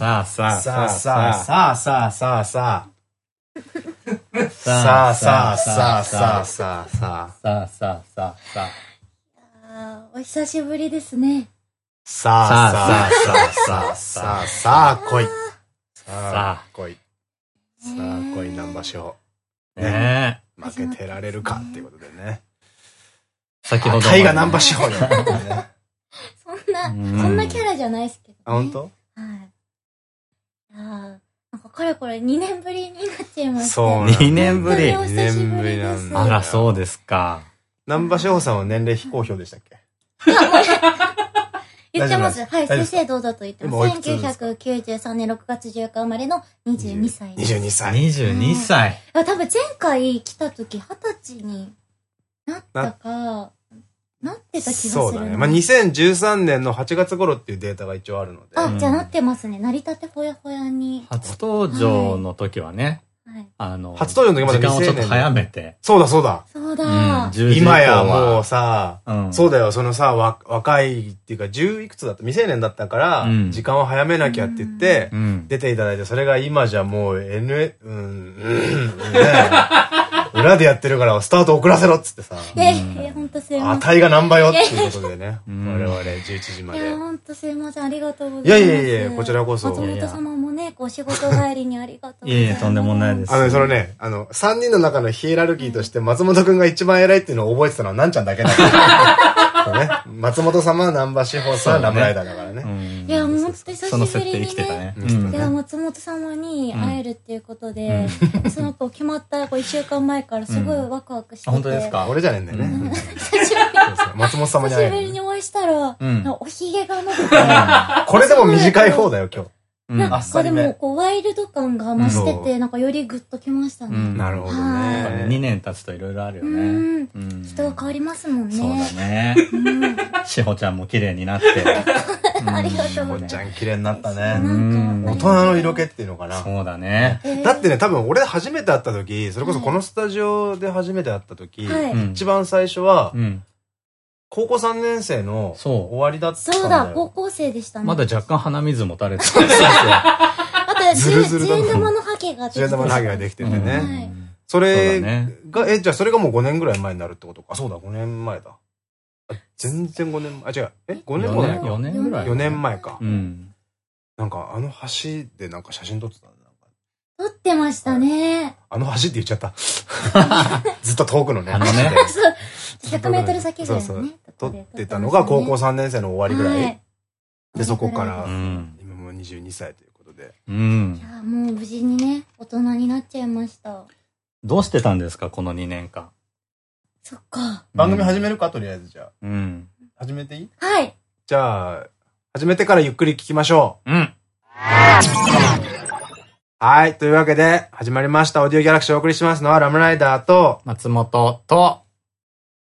さあさあさあさあさあさあさあさあ。さあさあさあさあさあさあ。さあさあさあさあーお久しぶりですね。さあさあさあさあさあさあ来い。ささあ来い。さあ来い南波賞。あ。ねえ。負けてられるかっていうことでね。先ほど。が南波賞になってね。そんな、うんそんなキャラじゃないですけど、あ、本当？はい。いやーなんかかれこれ2年ぶりになっちゃいました。そう2年ぶり。本当にお久しぶりで二年ぶりなんす。だあら、そうですか。南波賞さんは年齢非公表でしたっけ？言ってます。はい、先生どうぞと言って今ます。おいくつですか？1993年6月14日生まれの22歳です。22歳。22歳。あ多分前回来た時二十歳になったか、なってた気がするな。そうだね。まあ、2013年の8月頃っていうデータが一応あるので。あ、じゃあなってますね。成り立てほやほやに。初登場の時はね、はい。あの、初登場の時まだ時間をちょっと早めて。そうだそうだ。そうだ、うん10時以降今はやもうさ、うんそうだよ、そのさ、わ若いっていうか、10いくつだった？未成年だったから、うん時間を早めなきゃって言って、うん。出ていただいて、それが今じゃもう N、うん、うん、ね 裏でやってるからスタート遅らせろっつってさ、え、え、ほんとすいません。値が何倍よっていうことでね、うん 我々11時まで。いや、ほんとすいません。ありがとうございます。いやいやいやこちらこそ松本様もね、こう仕事帰りにありがとうございます。いえいえ、とんでもないです。あのね、そのね、あの、3人の中のヒエラルキーとして松本くんが一番偉いっていうのを覚えてたのはなんちゃんだけだから。そうね。松本様は南波志保さん、ラムライダーだからね。うん。いや、もうほんと久しその設定ぶりにね生きてたね。。うん。いや、松本様に会えるっていうことで、その子決まったこう一週間前からすごいワクワクしてて。あ本当ですか？俺じゃねえんだよね。うん。久しぶり。そうそう松本様に会える久しぶりにお会いしたら、うん。おひげが伸びて、これでも短い方だよ、今日。うんなんかでも、こう、ワイルド感が増してうて、なんかよりグッときましたね。うんなるほどはいね。2年経つといろいろあるようね。ん。うん人が変わりますもんね。そうだね。うん。しほちゃんも綺麗になって。ありがとうございます。ちゃん綺麗になったなね。大人の色気っていうのかな。そうだね。えーだってね、多分俺初めて会った時、それこそこのスタジオで初めて会った時、一番最初はう、ん。高校3年生のそう終わりだったんだよ。そうだ、高校生でしたね。まだ若干鼻水も垂れてた。あと、ずるずるだな十円玉のハゲが出て十円玉のハゲができててうんね。はい。それが、え、じゃあそれがもう5年ぐらい前になるってことか。あ、そうだ、5年前だ。あ全然5年、あ、違う。え ?5 年もないか。4年ぐらい。4年前かう。ん。なんかあの橋でなんか写真撮ってた撮ってましたね。あの橋って言っちゃった。ずっと遠くのね。あのね そう。100メートル先ぐらいそうのね。撮ってたのが高校3年生の終わりぐらい。はいで、そこからう、ん。今もう22歳ということで。うんい。や、もう無事にね、大人になっちゃいました。どうしてたんですかこの2年間？そっか。番組始めるかとりあえずじゃあ。うん。始めていい？はい。じゃあ、始めてからゆっくり聞きましょう。うん。はい。というわけで、始まりました。オーディオギャラクシーをお送りしますのは、ラムライダーと、松本と、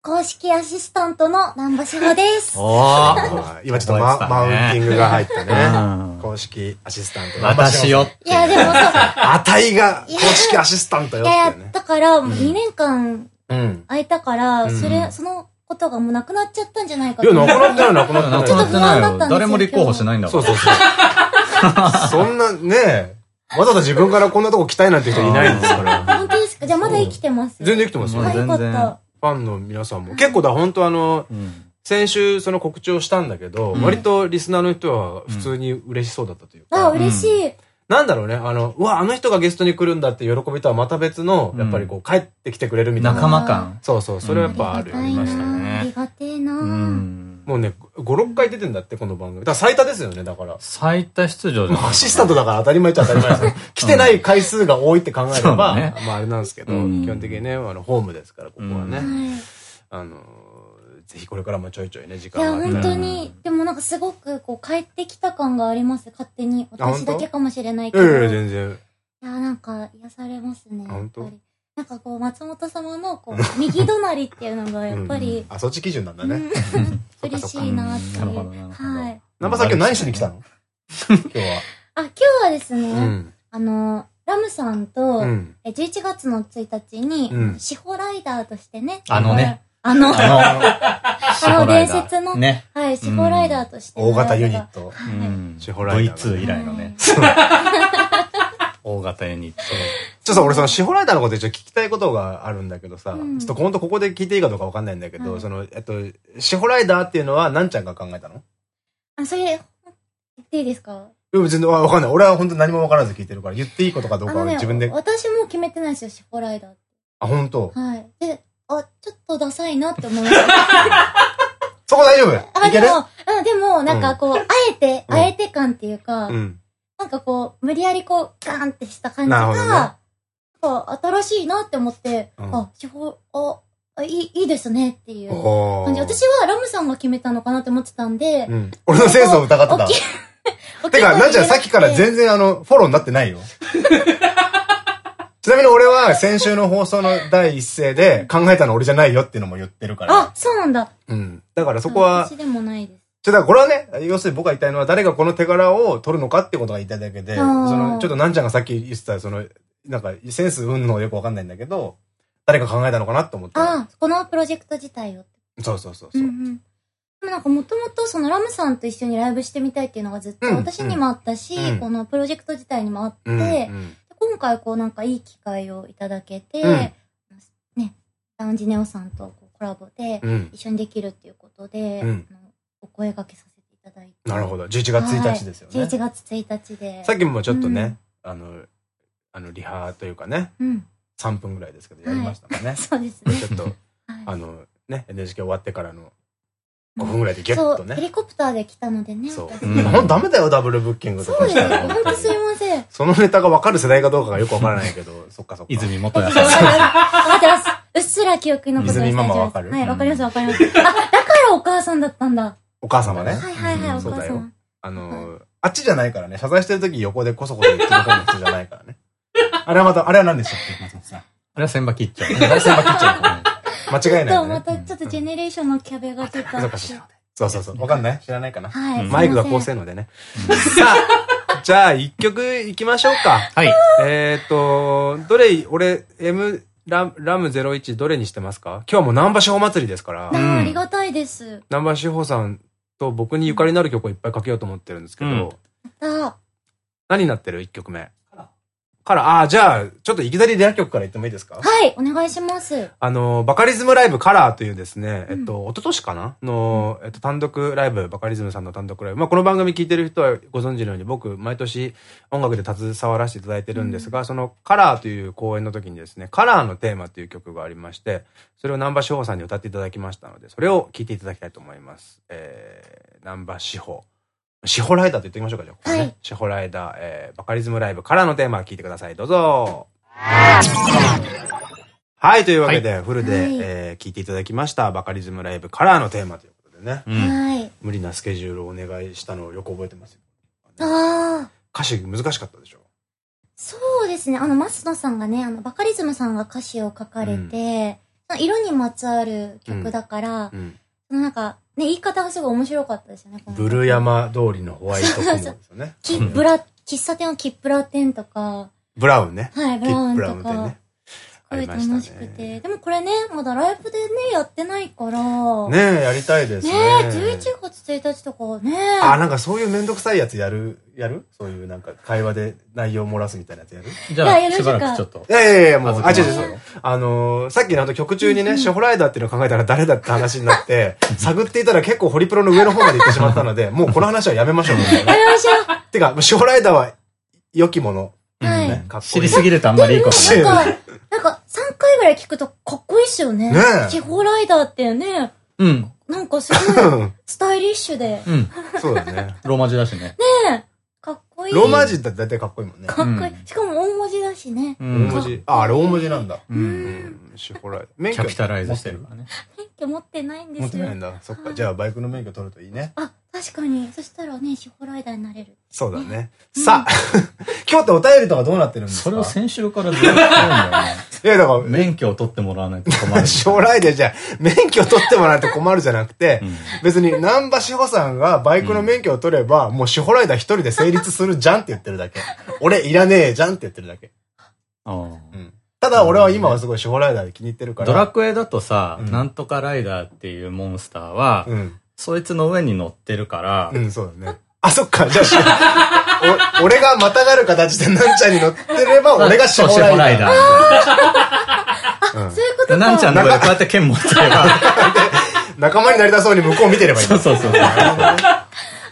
公式アシスタントの南波志保です。おー。今ちょっとマ,、マウンティングが入ったね。うん公式アシスタント。私よ。いや、でもそう。あたいが公式アシスタントよいや。だから、もう2年間うん。空いたから、うんそれ、そのことがもうなくなっちゃったんじゃないかいや、となくなってない、なくなってない。なくなってないちょっと不安だったんですよ。よ誰も立候補しないんだも。そうんそうそう。そんなね、わざわざ自分からこんなとこ来たいなんて人いないんですから。本当ですか？じゃあまだ生きてます？全然生きてますよ。全然た。ァンの皆さんも。結構だ、本当あの、うん。先週その告知をしたんだけど、うん割とリスナーの人は普通に嬉しそうだったというか。あ、嬉しい。なんだろうね、あの、うわ、あの人がゲストに来るんだって喜びとはまた別の、うんやっぱりこう、帰ってきてくれるみたいな。仲間感。そうそう、それはやっぱあるよね。ありがたいましたねなありがてえなうん。もうね、5、6回出てんだって、この番組。だから最多ですよね、だから。最多出場じゃないアシスタントだから当たり前っちゃ当たり前ですよ。来てない回数が多いって考えれば、ねまああれなんですけど、うん基本的にね、あの、ホームですから、ここはね。うあの、ぜひこれからもちょいちょいね、時いや、間があったら本当に、でもなんかすごく、こう、帰ってきた感があります、勝手に。私だけかもしれないけど。いやいや、い全然。や、なんか、癒されますね。あ本当？なんかこう、松本様の、こう、右隣っていうのが、やっぱり、あ、そっち基準なんだね。嬉しいなっていう。はい。南波さん今日何しに来たの？今日は。あ、今日はですね、うん。あの、ラムさんと、うん。え11月の1日に、うん司法ライダーとしてね、あのね。あの、ああの伝説の、ね。はい、司法ライダーとして。大型ユニット。はいうん。シホライダーが V2 以来のね。大型ユニット。ちょっとさ、俺そのシホライダーのことでちょっと聞きたいことがあるんだけどさ、うんちょっと本当ここで聞いていいかどうかわかんないんだけど、はいその、えっと、シホライダーっていうのはなんちゃんが考えたの？あ、それ、言っていいですか？いや別にわわかんない。俺は本当何もわからず聞いてるから、言っていいことかどうかは自分で。、私も決めてないですよ、司法ライダーって。あ、本当？はい。で、あ、ちょっとダサいなって思いました。そこ大丈夫？あ、でも、うん、でも、なんかこう、あえて、うんあえて感っていうか、うん。なんかこう、無理やりこう、ガーンってした感じなるほどねが、なんか新しいなって思って、うんあ、司法、あ、あいい、いいですねっていうお感じ。ー私はラムさんが決めたのかなって思ってたんで、うん。俺のセンスを疑ってた大きい。てか、なんちゃんさっきから全然あの、フォローになってないよ。ちなみに俺は先週の放送の第一声で考えたの俺じゃないよっていうのも言ってるから。あ、そうなんだ。うん。だからそこは、私でもないです。ちょ、だからこれはね、要するに僕が言いたいのは誰がこの手柄を取るのかってことが言いたいだけで、その、ちょっとなんちゃんがさっき言ってた、その、なんか、センス運のよくわかんないんだけど、誰が考えたのかなって思って。あ、このプロジェクト自体を。そうそうそうそうう。んうん。でもなんかもともとそのラムさんと一緒にライブしてみたいっていうのがずっとうん私にもあったし、うんこのプロジェクト自体にもあって、うんうん今回こうなんかいい機会をいただけて、うんね、ラウンジネオさんとこうコラボでうん。一緒にできるっていうことで、うんあのお声掛けさせていただいて。なるほど。11月1日ですよね。はい11月1日で。さっきもちょっとねうん、あの、あの、リハというかね、うん。3分ぐらいですけど、やりましたもんね。そうですね。ちょっと、はいあの、ね、NHK 終わってからの5分ぐらいでギュッとそう、ヘね。リコプターで来たのでね。そう。私うんほんとダメだよ、ダブルブッキングとそうですよ。かしたら。本当すいません。そのネタが分かる世代かどうかがよく分からないけど、そっかそっか。泉元わ康さん。かってます。うっすら記憶に残ってます。泉ママわかるはい、わかりますわかります。あ、だからお母さんだったんだ。お母様ね。はいはいはい、そうだよ。あのー、あっちじゃないからね、謝罪してる時横でこそこそ言ってる方の人じゃないからね。あれはまた、あれは何でしたっけ松本さん。あれは千葉切っちゃう。あれ先輩切っちゃうの間違いないまたちょっとジェネレーションの壁がちょっとそうかそうかそう。わかんない？知らないかな。はい。マイクが高性能でね。さあ、じゃあ一曲いきましょうか。はい。えっと、どれ、俺、M、ラム、ラム01どれにしてますか？今日はもう南波志保祭りですから、ありがたいです。南波志保さんと僕にゆかりのある曲をいっぱいかけようと思ってるんですけど、何になってる？一曲目。から、ああ、じゃあ、ちょっといきなりレア曲から言ってもいいですか？はい、お願いします。あの、バカリズムライブカラーというですね、うんえっと、一昨年かな？の、えっと、単独ライブ、バカリズムさんの単独ライブ。まあ、この番組聞いてる人はご存知のように、僕、毎年音楽で携わらせていただいてるんですが、そのカラーという公演の時にですね、カラーのテーマという曲がありまして、それを南波志保さんに歌っていただきましたので、それを聴いていただきたいと思います。えー、南波志保。志保ライダーと言っておきましょうか、じゃあ。はい志保ライダー、えー、バカリズムライブカラーのテーマ聴いてください。どうぞ。はい、というわけで、フルで、はいえー聞いていただきました。バカリズムライブカラーのテーマということでね。うん。はい。無理なスケジュールをお願いしたのをよく覚えてますよ。ああ、歌詞難しかったでしょそうですね。あの、増野さんがね、あの、バカリズムさんが歌詞を書かれて、色にまつわる曲だから、うん。なんか、ね、言い方がすごい面白かったですよね。ブル山通りのホワイト雲ですよね。きブラ、喫茶店のキップラ店とか、ブラウンね。はい、ブラウンとかね、。すごい楽しくて。ねでもこれね、まだライブでね、やってないから。ねえ、やりたいですねね。え、11月1日とかね。あ、なんかそういうめんどくさいやつやる？やる？そういうなんか会話で内容漏らすみたいなやつやる？じゃあ、しばらくちょっとい。やいやいや、もう、あ、違う違う。あのーさっきのあと曲中にね、ショホライダーっていうのを考えたら誰だって話になって、探っていたら結構ホリプロの上の方まで行ってしまったので、もうこの話はやめましょうみたいな。やりましょうてか、ショホライダーは良きもの。はいね、かっこいい。知りすぎるとあんまりいいことない。なんか、なんか3回ぐらい聞くとかっこいいっすよね。ねえ地方ライダーってね、うん。なんかすごい スタイリッシュで。ねうん。そうだね。ローマ字だしね。え、かっこいい。ローマ字って大体かっこいいもんね。かっこいい。うんしかも大文字だしね。う大ん。文字。あ、あれ大文字なんだ。う。うんん。ショホライダー。免キャピタライズしてるからね。免許持ってないんですよ持ってないん。だ。そっか。じゃあバイクの免許取るといいね。あ、確かに。そしたらね、地方ライダーになれる。そうだね。さあ、今日ってお便りとかどうなってるんですか？それを先週からずっと言うんだよね。いや、だから、免許を取ってもらわないと困る。将来でじゃあ、免許取ってもらわないと困るじゃなくて、うん別に南波志保さんがバイクの免許を取れば、もう志保ライダー一人で成立するじゃんって言ってるだけ。俺いらねえじゃんって言ってるだけ。ああうん。ただ俺は今はすごいショーライダーで気に入ってるから。ドラクエだとさ、うんなんとかライダーっていうモンスターは、うん。そいつの上に乗ってるから、うん、そうだね。あ、そっか。じゃあし、お 俺がまたがる形でなんちゃんに乗ってれば、俺がショそうーライダー。ー。そういうことか。なんちゃんの上でこうやって剣持っちゃえば。仲間になりたそうに向こう見てればいい。そうそうそう。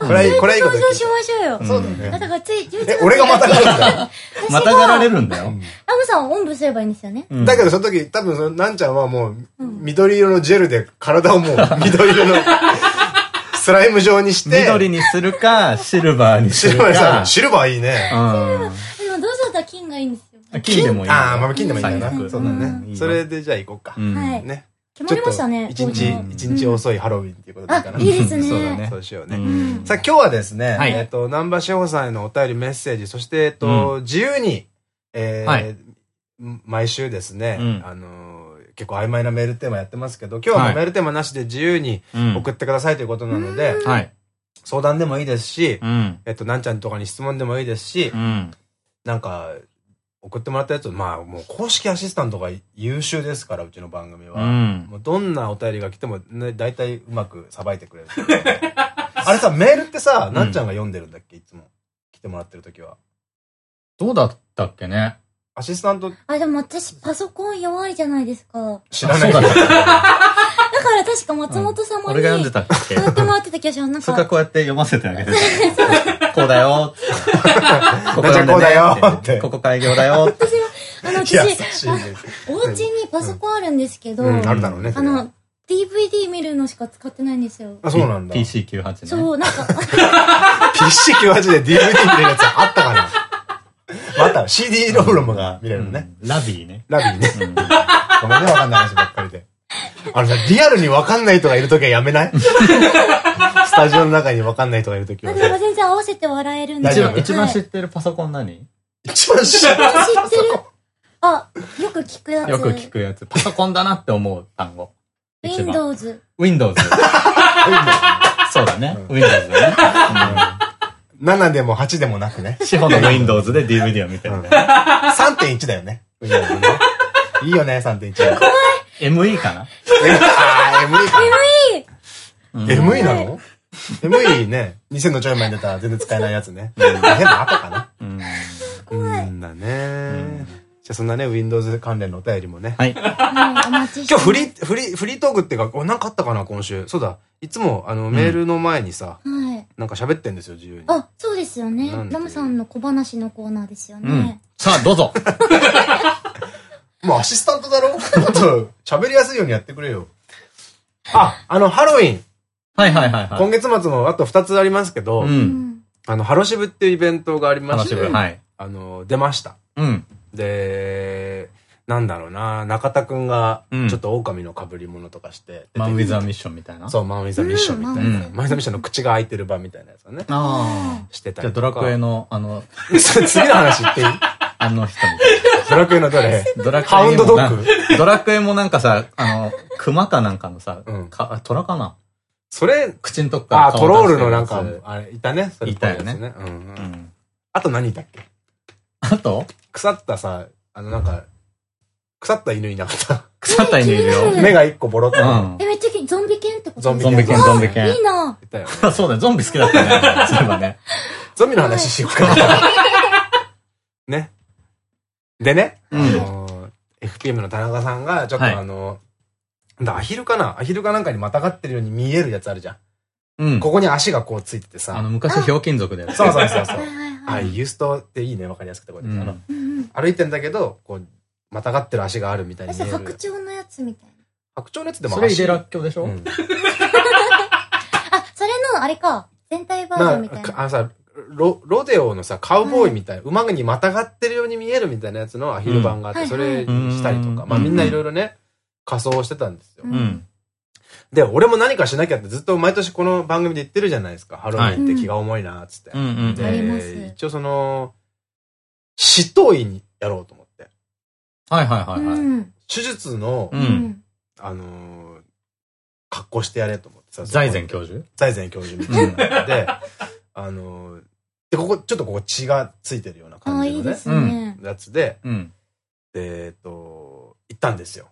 これはいい、これはいいこと登場しましょうよ。そうだね。あだからつい、え、俺がまたがるんだ。またがられるんだよ。ラムさんをおんぶすればいいんですよね。うんだけどその時、多分その、なんちゃんはもう、緑色のジェルで体をもう、緑色のスライム状にして、緑にするか、シルバーにするシルバーさか。シルバーいいね。でもどうせだったら金がいいんですよ。金でもいいよ。ああ、まあ金でもいいんだな。そうだうんね。それでじゃあ行こうか。うんはい。ね。決まりましたね。一日一日遅いハロウィンっていうことでいいかな。あ、いいですね。そうだねそうしようね。うんさあ今日はですね、はいえっと、南波志保さんへのお便りメッセージ、そして、えっと、自由に、え毎週ですね、うんあのー、結構曖昧なメールテーマやってますけど、今日はメールテーマなしで自由にうん送ってくださいということなので、はい。相談でもいいですし、うん。えっと、なんちゃんとかに質問でもいいですしう、ん。なんか、送ってもらったやつ、まあ、もう公式アシスタントが優秀ですから、うちの番組は。うんもうどんなお便りが来ても、ね、大体うまくさばいてくれる。あれさ、メールってさ、んなんちゃんが読んでるんだっけいつも。来てもらってる時は。どうだったっけね。アシスタント？あ、でも私パソコン弱いじゃないですか。だ知らない だから確か松本様に、俺が読んでたっけ？やってもらってた気がします。なんそれかか、こうやって読ませてあげてた。こうだよ。ここうだよってここ開業だよ。あの、私、優しいね。お家にパソコンあるんですけど、うん、あるだろうね。あの、DVD 見るのしか使ってないんですよ。あ、そうなんだ。PC98 ね。そう、なんか、PC98 で DVD 見れるやつあったかなまた CD ロールもが見れるのね。うんラビーね。ラビーね。ごめんね、わかんない話ばっかりで。あのさ、リアルにわかんない人がいるときはやめない？スタジオの中にわかんない人がいるときはあ。でも全然合わせて笑えるんで。一番知っはいてるパソコン何？一番知ってるあ、よく聞くやつ。よく聞くやつ。パソコンだなって思う単語。Windows。Windows。そうだね。Windows だね。7でも8でもなくね。うん。資本の Windows で DVD を見てるんだよ。3.1だよね。Windows ねいいよね、3.1。ME かな？あー ME か。ME なの ?ME ね、2000のちょい前に出た全然使えないやつね。変な後かな。うん。うんだね。じゃあそんなね、Windows 関連のお便りもね。はい。今日フリー、フリー、フリートークっていうか、おなんかあったかな、今週。そうだ。いつも、あの、メールの前にさ、はい。なんか喋ってんですよ、自由に。あ、そうですよねラムさんの小話のコーナーですようんね。。さあ、どうぞ。もうアシスタントだろ？もっと喋りやすいようにやってくれよ。あ、あの、ハロウィン。はいはいはいはい。今月末もあと2つありますけど、う。うんん。あの、ハロシブっていうイベントがありまし、てみ。はい。あの、出ました。うん。で、なんだろうな、中田くんがうん、ちょっと狼の被り物とかして、マン・ウィザー・ミッションみたいな？そう、マン・ウィザ・ミッションみたいな。うんマン・ウィザ・ミッションの口が開いてる版みたいなやつをね、ああ。してたじゃありとか。ドラクエの、あの、それ次の話言っていい？あの人みドラクエのどれ？ドラクエハウンドドッグなドラクエもなんかさ、あの、熊かなんかのさうん、かあ虎かな？それ、口のとこからあ、顔トロールのなんか、あれ、いたね？いたよね。うんう。うんん。あと何いたっけ？あと？腐ったさ、あのなんか、腐った犬いなかった。腐った犬いるよ。うん目が一個ボロッと。うんえ、めっちゃゾンビ犬ってこと？ゾンビゾンビ犬、ゾンビ犬いい。な。そうだよ、ゾンビ好きだったね。そういえばね。ゾンビの話しようかな。ね。でね、あうんのー、FPM の田中さんが、ちょっはいとあの、だアヒルかな？アヒルかなんかにまたがってるように見えるやつあるじゃん。うん。ここに足がこうついててさ。あの、昔、ひょうきん族でやってそうそうそうそう はい。ユーストっていいね、わかりやすくてこうやって、うんあの。歩いてんだけど、こう、またがってる足があるみたいに。白鳥のやつみたいな。白鳥のやつでもそれイデラ足ッキョでしょ？うん あ、それの、あれか。全体バージョンみたいな。なあのさ、ロ、ロデオのさ、カウボーイみたいな、馬にまたがってるように見えるみたいなやつのアヒル版があって、うんそれにしたりとか、うんまあみんないろいろね、仮装してたんですよ。うんうん。で、俺も何かしなきゃってずっと毎年この番組で言ってるじゃないですか。ハロウィンって気が重いな、つって。で一応その、死闘医にやろうと思って。はいはいはいはい。うん。手術の、う。うんん。あのー格好してやれと思ってさ。財前教授？財前教授みたいな。で、あのーで、ここ、ちょっとここ血がついてるような感じのねいいで、すね。やつで、うん。で、えっと、行ったんですよ。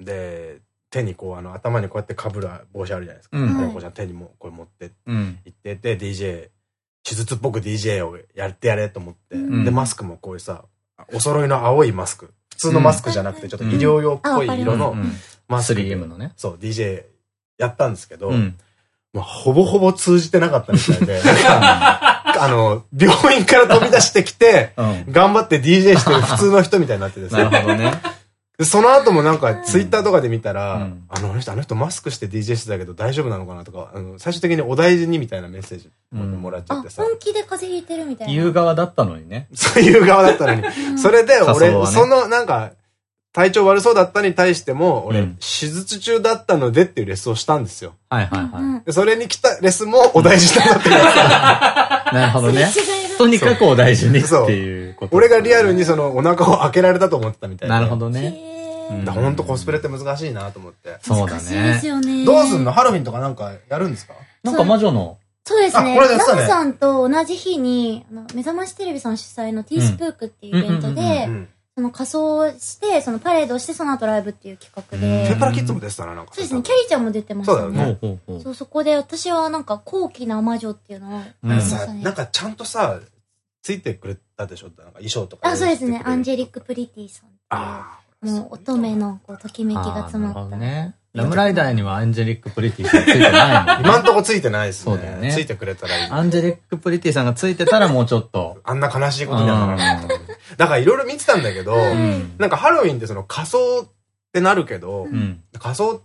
で、手にこう、あの、頭にこうやって被る帽子あるじゃないですか。うんこうこうじゃん手にもこれ持ってうん。行ってて、DJ、手術っぽく DJ をやってやれと思って。うんで、マスクもこういうさ、お揃いの青いマスク。普通のマスクじゃなくて、ちょっと医療用っぽい色のうんマスクで。3M のね。そう、DJ やったんですけど、うん。もうほぼほぼ通じてなかったみたいで、あの、病院から飛び出してきて、うん。頑張って DJ してる普通の人みたいになってですなるね。ほどね。でその後もなんか、ツイッターとかで見たら、うんあのあの人、あの人マスクして DJ してたけど大丈夫なのかなとか、あの最終的にお大事にみたいなメッセージもらっちゃって、さ、本気で風邪ひいてるみたいな。言う側だったのにね。そういう側だったのに。それで俺、ねそのなんか、体調悪そうだったに対しても、俺、うん手術中だったのでっていうレッスンをしたんですよ。はいはいはうんうんでそれに来たレッスンもお大事だってやつい。なるほどね。とにかくお大事にっていうこと。俺がリアルにそのお腹を開けられたと思ってたみたいで。なるほどね。ほんとコスプレって難しいなと思って。そうだ難しいですね。よね。どうすんの？ハロウィンとかなんかやるんですか？なんか魔女の、そうですね。あこれですよねラムさんと同じ日に、あの、目覚ましテレビさん主催のティースプークっていうイベントでう、ん。その仮装して、そのパレードをして、その後ライブっていう企画で。天ぷらキッズも出てたな、なんか。そうですね、きゃりーちゃんも出てましたそうだよねそう、そこで私はなんか高貴な魔女っていうのを。なんかちゃんとさ、ついてくれたでしょ？なんか衣装とか。あ、そうですね。 Angelic Prettyさんってあいう、もう乙女のこう、ときめきが詰まあーなるほった。どね。ラムライダーには Angelic Prettyさんついてないもん。今んとこついてないですね。そうだよねついてくれたらいい。 Angelic Prettyさんがついてたらもうちょっと。あんな悲しいことにはならない。だからいろいろ見てたんだけど、うん。なんかハロウィンってその仮装ってなるけど、うん。仮装って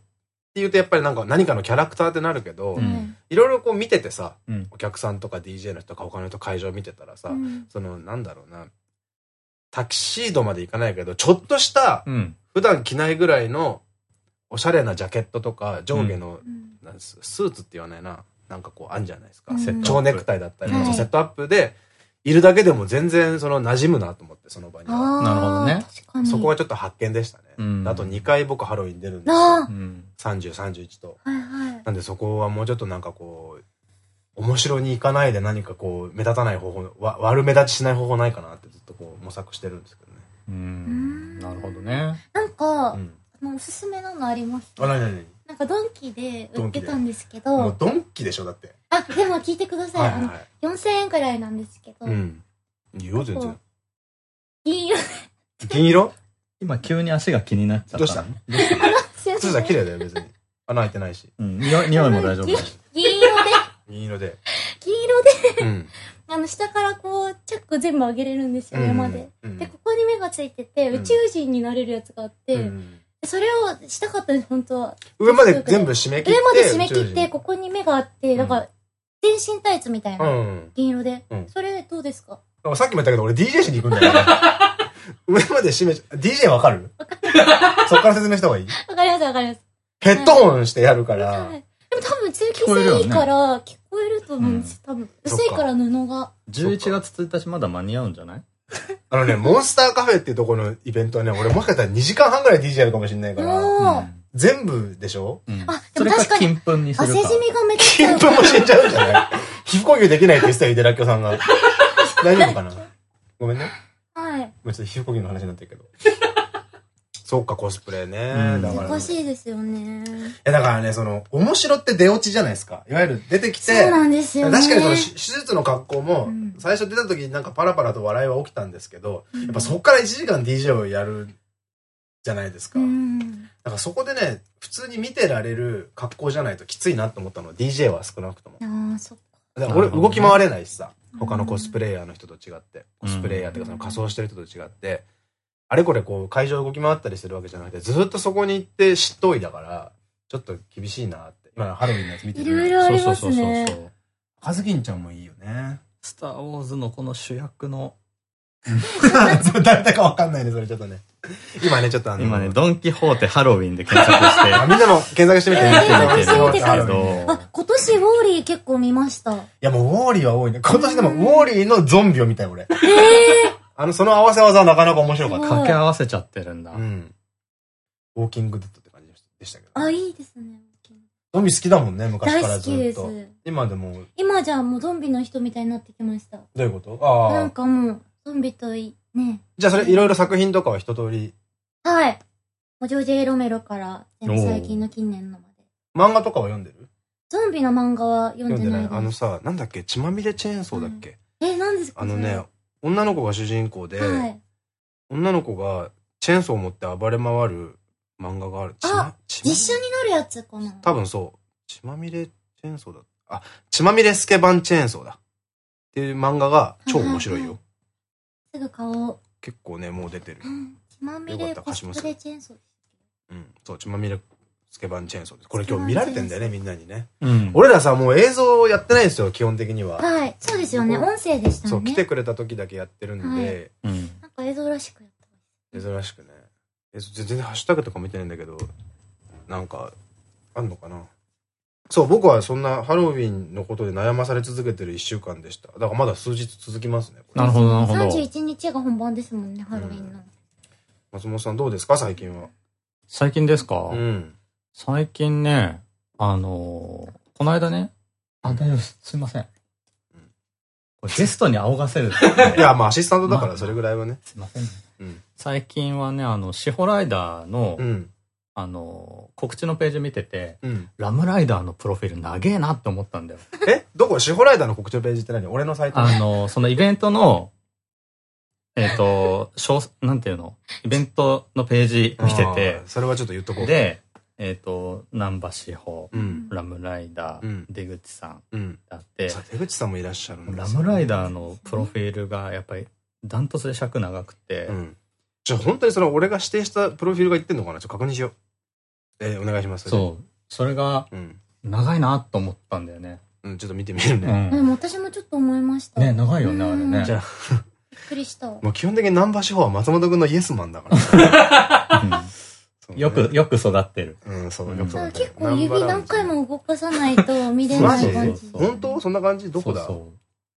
言うとやっぱりなんか何かのキャラクターってなるけど、うんいろいろこう見ててさ、うん。お客さんとか DJ の人とか他の人会場見てたらさ、うんそのなんだろうな、タキシードまでいかないけど、ちょっとしたうん。普段着ないぐらいのおしゃれなジャケットとか上下の、うんなんですスーツって言わないな、なんかこうあんじゃないですか。蝶ネクタイだったり、セットアップで、いるだけでも全然その馴染むなと思って、その場には。なるほどね。確かに。そこはちょっと発見でしたね。うんあと2回僕ハロウィン出るんですあよ。うん。30、31と。はいはい。なんでそこはもうちょっとなんかこう、面白に行かないで何かこう、目立たない方法、わ悪目立ちしない方法ないかなってずっとこう模索してるんですけどね。うん。なるほどね。なんか、うん。あのおすすめなのありますあ、なになになんかドンキで売ってたんですけもうど、ドンキでしょ？だって。あ、でも聞いてください。あのはいはいはい。4000円くらいなんですけど、うん。いいよ、全然。銀色銀色？今急に足が気になっちゃった。どうした？靴下綺麗だよ、別に。穴開いてないし。うん。匂い匂いも大丈夫銀。銀色で、銀色で。銀色で、うん。あの、下からこう、チャック全部上げれるんですよ、山で。うん。で、ここに目がついてて、うん宇宙人になれるやつがあって、うんそれをしたかったんです、本当は。上まで全部締め切って。上まで締め切って、ここに目があって、だから、全身タイツみたいな、人うん。銀色でうん。それ、どうですか？さっきも言ったけど、俺 DJ しに行くんだよね。上まで締め DJ わかる？そっから説明した方がいい？わかります、わかります。ヘッドホンしてやるから、はい。でも多分通気性いいから、聞こえると思うんです、多分。薄いから布が。11月1日まだ間に合うんじゃない？あのね、モンスターカフェっていうところのイベントはね、俺もしかしたら2時間半ぐらい DJ やるかもしれないから、全部でしょ？うんあでそれかも確かに金粉にするか。汗じみが目立っち金ゃう。粉も死んじゃうんじゃない？皮膚呼吸できないって言ってたよ、イデラッキョさんが。大丈夫かな？ごめんね。はい。もうちょっと皮膚呼吸の話になってるけど。そうか、コスプレね。うんだから、しいですよね。や、だからね、その、面白って出落ちじゃないですか。いわゆる出てきて、そうなんですよね。確かにそのし手術の格好もうん、最初出た時になんかパラパラと笑いは起きたんですけど、やっぱそこから1時間 DJ をやるじゃないですか。うん。だからそこでね、普通に見てられる格好じゃないときついなと思ったの。DJ は少なくとも。ああ、そっか。だから俺動き回れないしさ。うん他のコスプレイヤーの人と違って。コスプレイヤーっていうかうんその仮装してる人と違って、あれこれこう会場動き回ったりしてるわけじゃなくて、ずっとそこに行って知っといだから、ちょっと厳しいなって。今のハロウィンのやつ見ていろいろありますそうそうそうね。そう。カズキンちゃんもいいよね。スター・ウォーズのこの主役の、誰だかわかんないね、それちょっとね。今ね、ちょっとあの、今ね、ドン・キホーテハロウィンで検索して、あみんなも検索してみてえー見て検索してみてあ、今年ウォーリー結構見ました。いやもうウォーリーは多いね。今年でもウォーリーのゾンビを見たよ、俺。ええあの、その合わせ技はなかなか面白かった。掛け合わせちゃってるんだ。うん。ウォーキングデッドって感じでしたけど。あ、いいですね。ゾンビ好きだもんね、昔大から好きです。ずっと。今でも、今じゃもうゾンビの人みたいになってきました。どういうこと？ああ。なんかもう、ゾンビといね。じゃあそれいろいろ作品とかは一通り、はい。もうジョージ・エロメロから、最近の近年のまで。漫画とかは読んでる？ゾンビの漫画は読んでないです。あのさ、なんだっけ、血まみれチェーンソーだっけ、え、何ですか？あのね、女の子が主人公で、はい。女の子がチェーンソーを持って暴れ回る漫画がある。あ実写になるやつかな？多分そう。血まみれチェーンソーだ。あ、血まみれスケバンチェーンソーだ。っていう漫画が超面白いよ。すぐ買おう。結構ね、もう出てるう。ん。血まみよかっれコスた貸しますプレチェーンソー。うん。そう、血まみれスケバンチェーンソーです。これ今日見られてんだよね、みんなにね。うん。俺らさ、もう映像やってないんですよ、基本的には。はい。そうですよね。音声でしたそう。来てくれた時だけやってるんで、うん。なんか映像らしくやった。珍しくね。映像全然ハッシュタグとか見てないんだけど、なんか、あんのかな。そう、僕はそんなハロウィンのことで悩まされ続けてる一週間でした。だからまだ数日続きますね。なるほど、なるほど。31日が本番ですもんね、ハロウィンの。松本さんどうですか最近は？最近ですか？うん。最近ね、あのーこの間ね、あ、大丈夫です。すいません。これゲストに仰がせるって いや、まあアシスタントだかまあらそれぐらいはね。すいませんね。うん。最近はね、あの、シホライダーの、うん。あのー告知のページ見てて、うん。ラムライダーのプロフィール長えなって思ったんだよ。え？どこ？シホライダーの告知のページって何？俺のサイトあのーそのイベントの、えっ、と、詳なんていうの？イベントのページ見ててあー、それはちょっと言っとこう。、で、えっ、と、南波志保、うん。ラムライダー、うん出口さんうん。だって、さ出口さんもいらっしゃるんでラすよムライダーのプロフィールがやっぱりダントツで尺長くて、うん。じゃあ本当にその俺が指定したプロフィールが言ってんのかな？ちょっと確認しよう。えーお願いします。そう。それが。長いなと思ったんだよね。うん、ちょっと見てみるうね。でん。も私もちょっと思いました。ね、長いよね、あれうんね。じゃあ、びっくりした。もう基本的にナンバー司法は松本くんのイエスマンだから。ねよく、。よく育ってる。うん、そう、うんよくそうだね結構指何回。も動かさないと見れない感じ。マジ本当？そんな感じ？どこだ？そうそう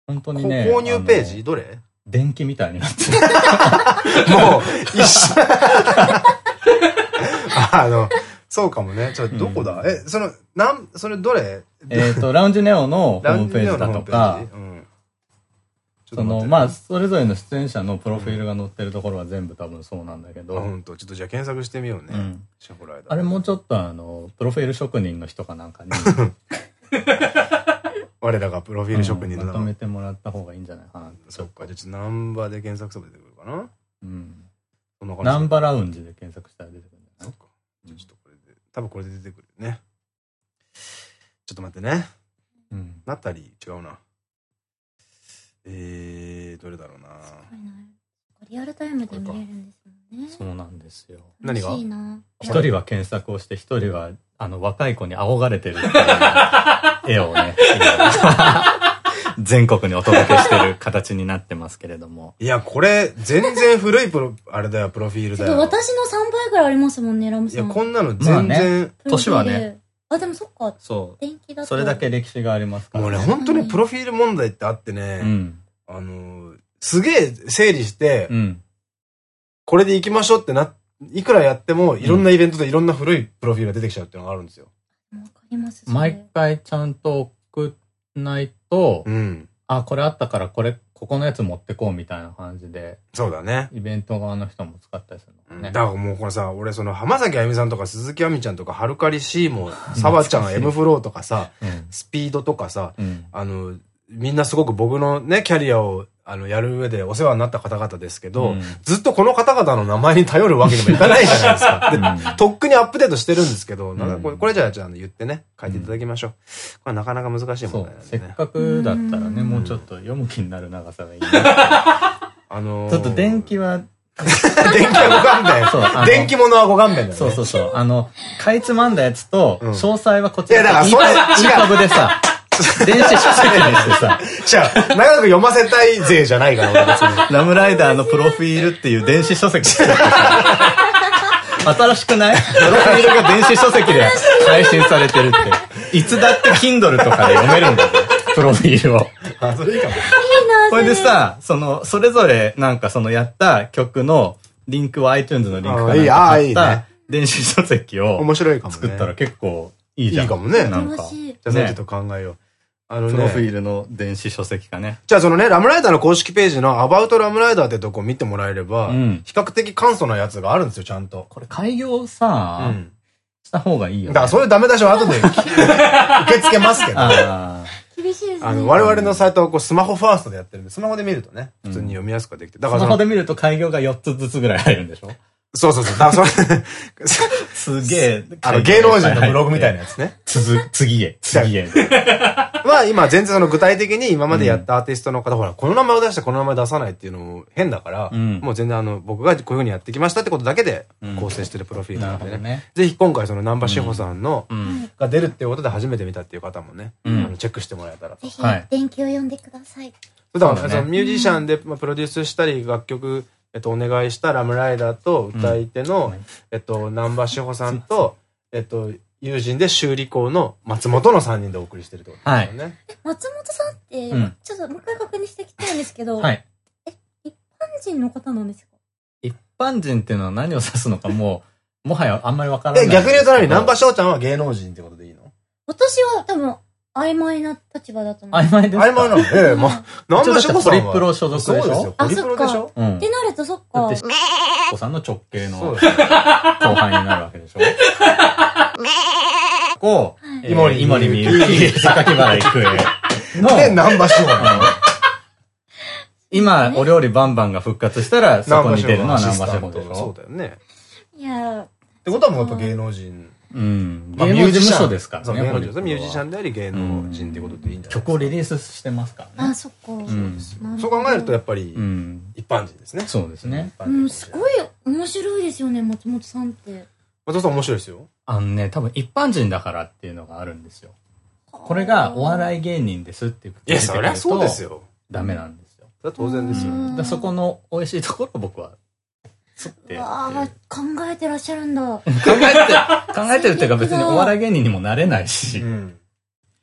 本当こにね。購入ページ？どれ？電気みたいになってる。もう、一緒。あの、そうかもね。ちょ、どこだ、うんえ、その、なん、それどれ？えっと、ラウンジネオのホラームページだとか、うん。その、まあ、それぞれの出演者のプロフィールが載ってるところは全部多分そうなんだけあ、ど、ほんと。ちょっとじゃあ検索してみようね。うんシャホライダーあれもうちょっとあの、プロフィール職人の人かなんかに、我らがプロフィール職人のまとめ。てもらった方がいいんじゃないかな。そっか、じゃあちょっとナンバーで検索すれば出てくるかなうん。そんな感じ。ナンバラウンジで検索したら出てくるんじゃないそっか。じゃあちょっとこれで、多分これで出てくるよね。ちょっと待ってね。うん。なったり違うな。えー、どれだろうな。リアルタイムで見れるんですもんね。そうなんですよ。何が？一人は検索をして、一人は、あの、若い子に仰がれてるっていう絵をね、全国にお届けしてる形になってますけれども。いや、これ、全然古いプロ、あれだよ、プロフィールだよ。私の3倍ぐらいありますもんね、ラムいや、さん。こんなのまあ全ね然、年はね。あ、でもそっか。そ電気だと。う。それだけ歴史がありますからもうね、ね。本当にプロフィール問題ってあってね、うん。あの、すげえ整理して、うん。これで行きましょうってな、いくらやっても、いろんなイベントでいろんな古いプロフィールが出てきちゃうっていうのがあるんですよ。わかります。それ毎回ちゃんと送んないと、うん。あ、これあったからこれ、ここのやつ持ってこうみたいな感じで、そうだね。イベント側の人も使ったりするのね。だからもうこれさ、俺その浜崎あゆみさんとか鈴木亜美ちゃんとかハルカリ C も、サバちゃん M フローとかさ、うん。スピードとかさ、うん。あの、みんなすごく僕のね、キャリアを、あの、やる上でお世話になった方々ですけど、うんずっとこの方々の名前に頼るわけにもいかないじゃないですか。でうんとっくにアップデートしてるんですけど、なんかこれうんこれじゃあ、じゃあ言ってね、書いていただきましょう。これなかなか難しい問題なん。でね。せっかくだったらね、うんもうちょっと読む気になる長さがいいな。あのーちょっと電気は、電気はご勘弁。そう電気物はご勘弁だよね。そうそうそう。あの、かいつまんだやつと、うん詳細はこちらいやだからそれ EPUB でさ、電子書籍にしてさ、じゃあ、長く読ませたい勢じゃないから。ラムライダーのプロフィールっていう電子書籍作ってさ新しくない？プロフィールが電子書籍で配信されてるって。いつだって Kindle とかで読めるんだよ。プロフィールを。あ、それいいかも。いいなこれでさ、その、それぞれなんかそのやった曲のリンクを iTunes のリンクかあいいなんかあいいね貼った電子書籍を面白いかもね。作ったら結構いいじゃん。いいかもねなんか。じゃあ、それちょっと考えよう。あのプロフィね、ールの電子書籍かね。じゃあそのね、ラムライダーの公式ページのアバウトラムライダーってとこ見てもらえれば、うん比較的簡素なやつがあるんですよ、ちゃんと。これ開業さ、うん。した方がいいよ、ね。だからそういうダメ出しは後で 受け付けますけど。あ厳しいですね。あの、我々のサイトはこうスマホファーストでやってるんで、スマホで見るとね、普通に読みやすくはできて。だあ。からスマホで見ると開業が4つずつぐらい入るんでしょ？そうそうそう。だからそれ、すげえ。あの、芸能人のブログみたいなやつね。つづ、次へ、次へ。まあ今全然その具体的に今までやったアーティストの方、ほら、この名前を出してこの名前出さないっていうのも変だから、うんもう全然あの、僕がこういうふうにやってきましたってことだけでうん構成してるプロフィールななんでね。ぜひ今回その南波志保さんの、うん。が出るっていうことで初めて見たっていう方もね、うんあのチェックしてもらえたらと。ぜひはい、電気を読んでください。だから、そうだねそのミュージシャンで、まあ、プロデュースしたり、楽曲、えっと、お願いしたラムライダーと歌い手の、うんえっと、南波志保さんと、えっと、友人で修理工の松本の3人でお送りしてるってことですよね。松本さんって、うん。ちょっともう一回確認してきたいんですけど、はい。一般人の方なんですか？一般人っていうのは何を指すのかもう、もはやあんまりわからない。え、逆に言うと何？南波翔ちゃんは芸能人ってことでいいの？私は多分、曖昧な立場だと思う。曖昧ですか？曖昧なの？ええ、ま、南波志保さんは。ホリプロ所属でしょ？そうですよ。ホリプロでしょ？うん。ってなると、そっかだって。、おさんの直系の後。輩になるわけでしょ？こう、えー井森井森美幸、榊原郁恵の、で、南波志保なの？今、お料理バンバンが復活したら、そこに出るのは南波志保でしそうょだよね。いやってことはもうやっぱ芸能人。うん。まあ芸能事務所ですかミュージシャンであり芸能人ってことでいいんじゃない曲をリリースしてますからー、ね。あ、そっか。そう考えるとやっぱりうん。一般人ですね。そうですね。うん、人すごい面白いですよね、松本さんって。松尾さん面白いですよ。あのね、多分一般人だからっていうのがあるんですよ。これがお笑い芸人ですっていういや、そりゃそうです。よ。ダメなんですよ。それは当然ですよ。そこの美味しいところを僕は、つって。ああ、考えてらっしゃるんだ。考えて、考えてるっていうか別にお笑い芸人にもなれないし、うん。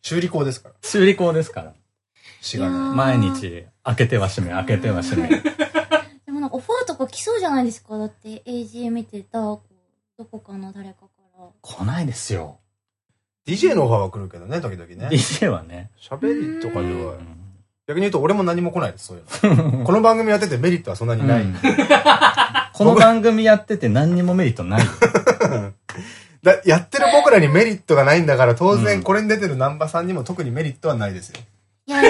修理工ですから。修理工ですから。しがない。毎日、開けては閉め、開けては閉め。でもなんかオファーとか来そうじゃないですか？だって AGA 見てた、こうどこかの誰かから。来ないですよ。DJ のオファーは来るけどね、時々ね。DJ はね。喋りとかではう。ん逆に言うと俺も何も来ないです、そういうの。この番組やっててメリットはそんなにない。うんこの番組やってて何にもメリットないよ。だやってる僕らにメリットがないんだから、当うん然これに出てる南波さんにも特にメリットはないですよ。いや、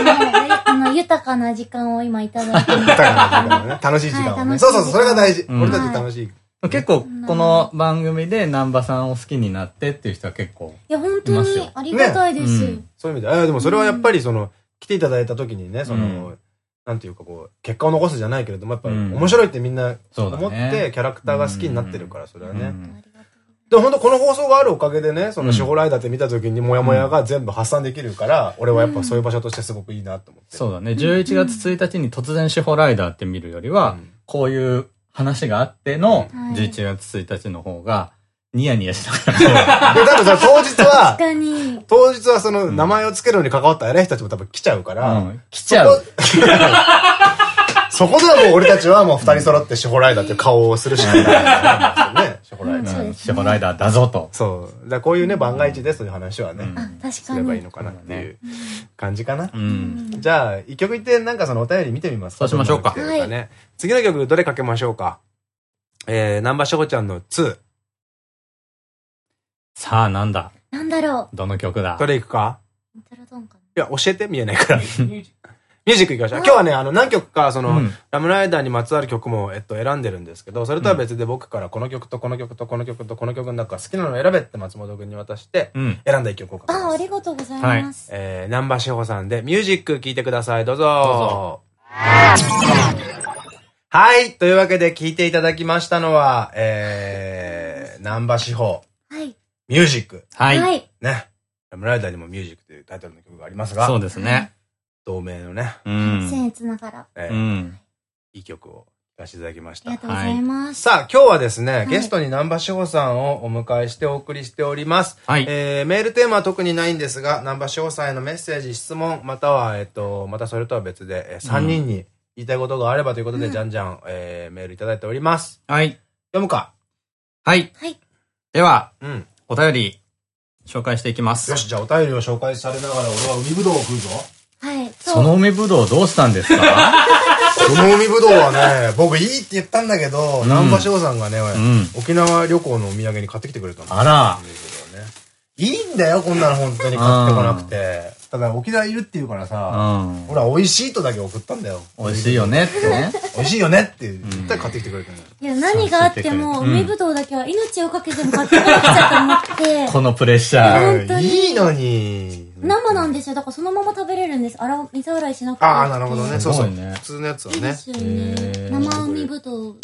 あの、豊かな時間を今いただいてるだからね楽しい時間をね。はい楽しい時間そうそうそう、それが大事。うん俺たち楽しい。結構、この番組で南波さんを好きになってっていう人は結構。いや、本当にありがたいです。ねうんそういう意味で。あでもそれはやっぱりその、来ていただいた時にね、その、うんなんていうかこう、結果を残すじゃないけれども、やっぱ面白いってみんなそうだ思っねて、キャラクターが好きになってるから、それはね。でも本当この放送があるおかげでね、そのうん司法ライダーって見た時にモヤモヤが全部発散できるから、俺はやっぱそういう場所としてすごくいいなと思って。そうだね。11月1日に突然司法ライダーって見るよりは、うん。こういう話があってのはい。11月1日の方が、ニヤニヤしながら。で、多分さ、当日は。当日はその名前を付けるのに関わった偉い人たちも多分来ちゃうから、うん来ちゃう。そこではもう俺たちはもう二人揃って司法ライダーっていう顔をするしかないね、司法ライダー。そうですね司法ライダーだぞと。そう。だこういうね、番外地でそういう話はね、すかに。ればいいのかなっていう感じかな。うん。じゃあ、一曲言ってなんかそのお便り見てみますそうしましょうか次の曲どれかけましょうかえー、南波志保ちゃんの2。さあ、なんだ？なんだろどの曲だ？どれいくか？う。イントロドンかいや、教えて見えないから。ミュージックいきましょう。今日はね、あの、何曲か、その、うんラムライダーにまつわる曲も、えっと、選んでるんですけど、それとは別で僕からこの曲とこの曲とこの曲とこの曲の中好きなのを選べって松本君に渡して、うん。選んだ一曲をかけな。あ、ますあり。がとうございます。えー、南波志保さんで、ミュージック聴いてください。どうぞ。どはい。というわけで聴いていただきましたのは、えー、南波志保、はい。ミュージック。はい。はい。ね。ラムライダーにもミュージックというタイトルの曲がありますが、そうですね。同名のね、う僭ん。越ながら。えーうん。いい曲を聴かせていただきましたありが。とうございます。さあ、今日はですね、いゲストに南波志保さんをお迎えしてお送りしております。はい。えー、メールテーマは特にないんですが、南波志保さんへのメッセージ、質問、または、えっと、またそれとは別で、えー、3人に言いたいことがあればということで、うんじゃんじゃん、えー、メールいただいております。はい。読むかはい。はい。では、うん。お便り、紹介していきますよ。し、じゃあお便りを紹介されながら俺は海ぶどうを食うぞ。はい。その海ぶどうどうしたんですか？その海ぶどうはね、僕いいって言ったんだけど、南波翔さんがね、ん沖縄旅行のお土産に買ってきてくれたの。あら。いいんだよ、こんなの本当に買ってこなくて。ただ沖縄いるって言うからうさ、ん。ほら、美味しいとだけ送ったんだよ。美味しいよねってね。美味しいよねって言ったら買ってきてくれたのよ。いや、何があっても、うん海ぶどうだけは命をかけても買ってこなくちゃと思って、このプレッシャー。本当にいいのに。生なんですよ。だからそのまま食べれるんです。洗う、水洗いしなくて。ああ、なるほどね。そうそう。普通のやつはいね。いですよね。生海ぶどう。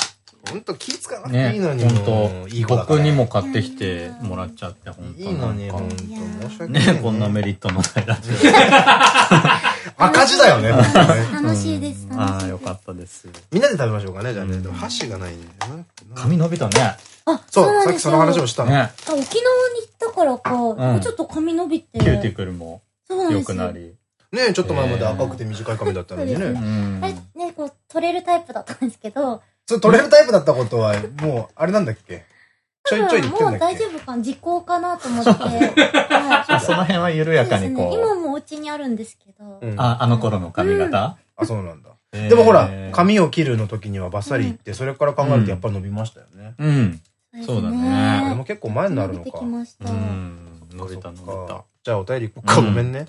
ほんと気使わなくていいのね、に。本もういい当子だから僕にも買ってきてもらっちゃって、本当いいのに、ほんとなんか申し訳ない。ね、こんなメリットのないラジ 赤字だよね、ほんとね。楽しいです。オ。ああ、楽しいです。よかったです。みんなで食べましょうかね、じゃあね。でも箸がないんだよね。髪伸びたね。あ、そう、なんですよさっきその話をしたの。ね。あ沖縄に行ったからか、んちょっと髪伸びて。キューティクルも良そうなんですよ。くなり。ねちょっと前まで赤くて短い髪だったのにね。うんあれ、ね、こう、取れるタイプだったんですけど、それ取れるタイプだったことは、もう、あれなんだっけ？ちょいちょい言ってんもう大丈夫かな時効かなと思って。はい。その辺は緩やかにこそうですね。今う。もお家にあるんですけど。うんあ、あの頃の髪型？あ、そうなんだ。ででもほら、髪を切るの時にはバッサリいって、それから考えるとやっぱり伸びましたよね。うん。そうだねあれも結構前になるのか伸びてき。ました。うん。伸びた伸びた。じゃあお便り行こうか。うんごめんね。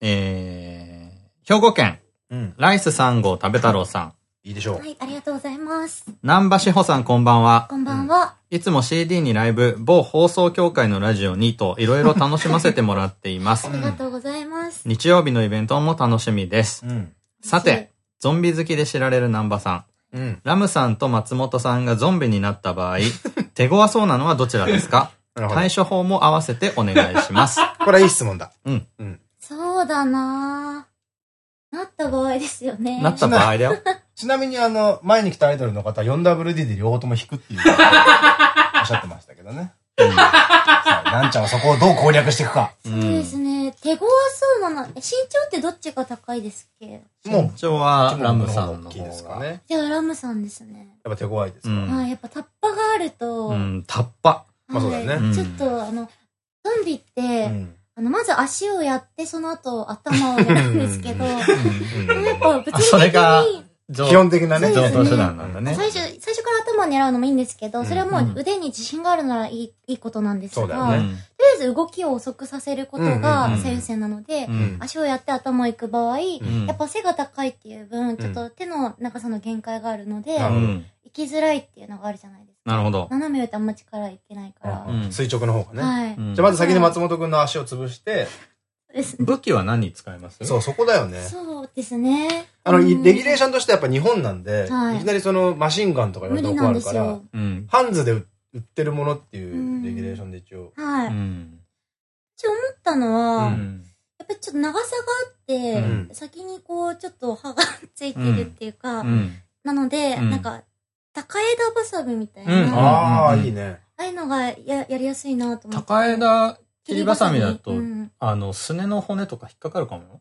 えー、兵庫県、うん。ライス3号食べ太郎さん。いいでしょうは。い、ありがとうございます。南波志保さんこんばんは。こんばんは。いつも CD にライブ、某放送協会のラジオにといろいろ楽しませてもらっています あ。りがとうございます。日曜日のイベントも楽しみです。うん。さて、ゾンビ好きで知られる南波さん。うん。ラムさんと松本さんがゾンビになった場合、手強そうなのはどちらですか？なるほど対処法も合わせてお願いします。これはいい質問だ。うん。うん。そうだなぁ。なった場合ですよね。なった場合だよ。ちなみにあの、前に来たアイドルの方は 4WD で両方とも弾くっていう、おっしゃってましたけどね。さあ、なんちゃんはそこをどう攻略していくか。そうですね。手強そうなの。え身長ってどっちが高いですっけ？もう身、長はラムさんの大きいです。かね。じゃあラムさんですね。やっぱ手強いですか。うんはい、やっぱタッパがあると、うん、タッパ。まあそうだよねはいちょっとあの、ゾンビって、うんあの、まず足をやって、その後頭をやるんですけど、やっうんぱ物理的あそれ基本的なね。上等手段なんだね。最初、最初から頭を狙うのもいいんですけど、それはもう腕に自信があるならいい、いいことなんですが、とりあえず動きを遅くさせることが最優先なので、うん足をやって頭を行く場合、んやっぱ背が高いっていう分、ちょっと手の長さの限界があるので。行きづらいっていうのがあるじゃないですか。なるほど。斜めってあんま力いけないから。うん垂直の方がね。はい。うんじゃあまず先に松本くんの足を潰して、です武器は何使います？そう、そこだよね。そうですね。あの、うんレギュレーションとしてやっぱ日本なんで、はいいきなりそのマシンガンとかいろ無いろ理なんですとこあるからよ、。うん。ハンズで売ってるものってういうんレギュレーションで一応。はい。うん。私思ったのは、うやっん。ぱりちょっと長さがあって、うん先にこう、ちょっと刃がついてるっていうか、うん。なので、うんなんか、高枝バサミみたいな、うんああいいね。あいうのがややりやすいなと思って。高枝切りばさみだとう、ん、あの、すねの骨とか引っかかるかもよ。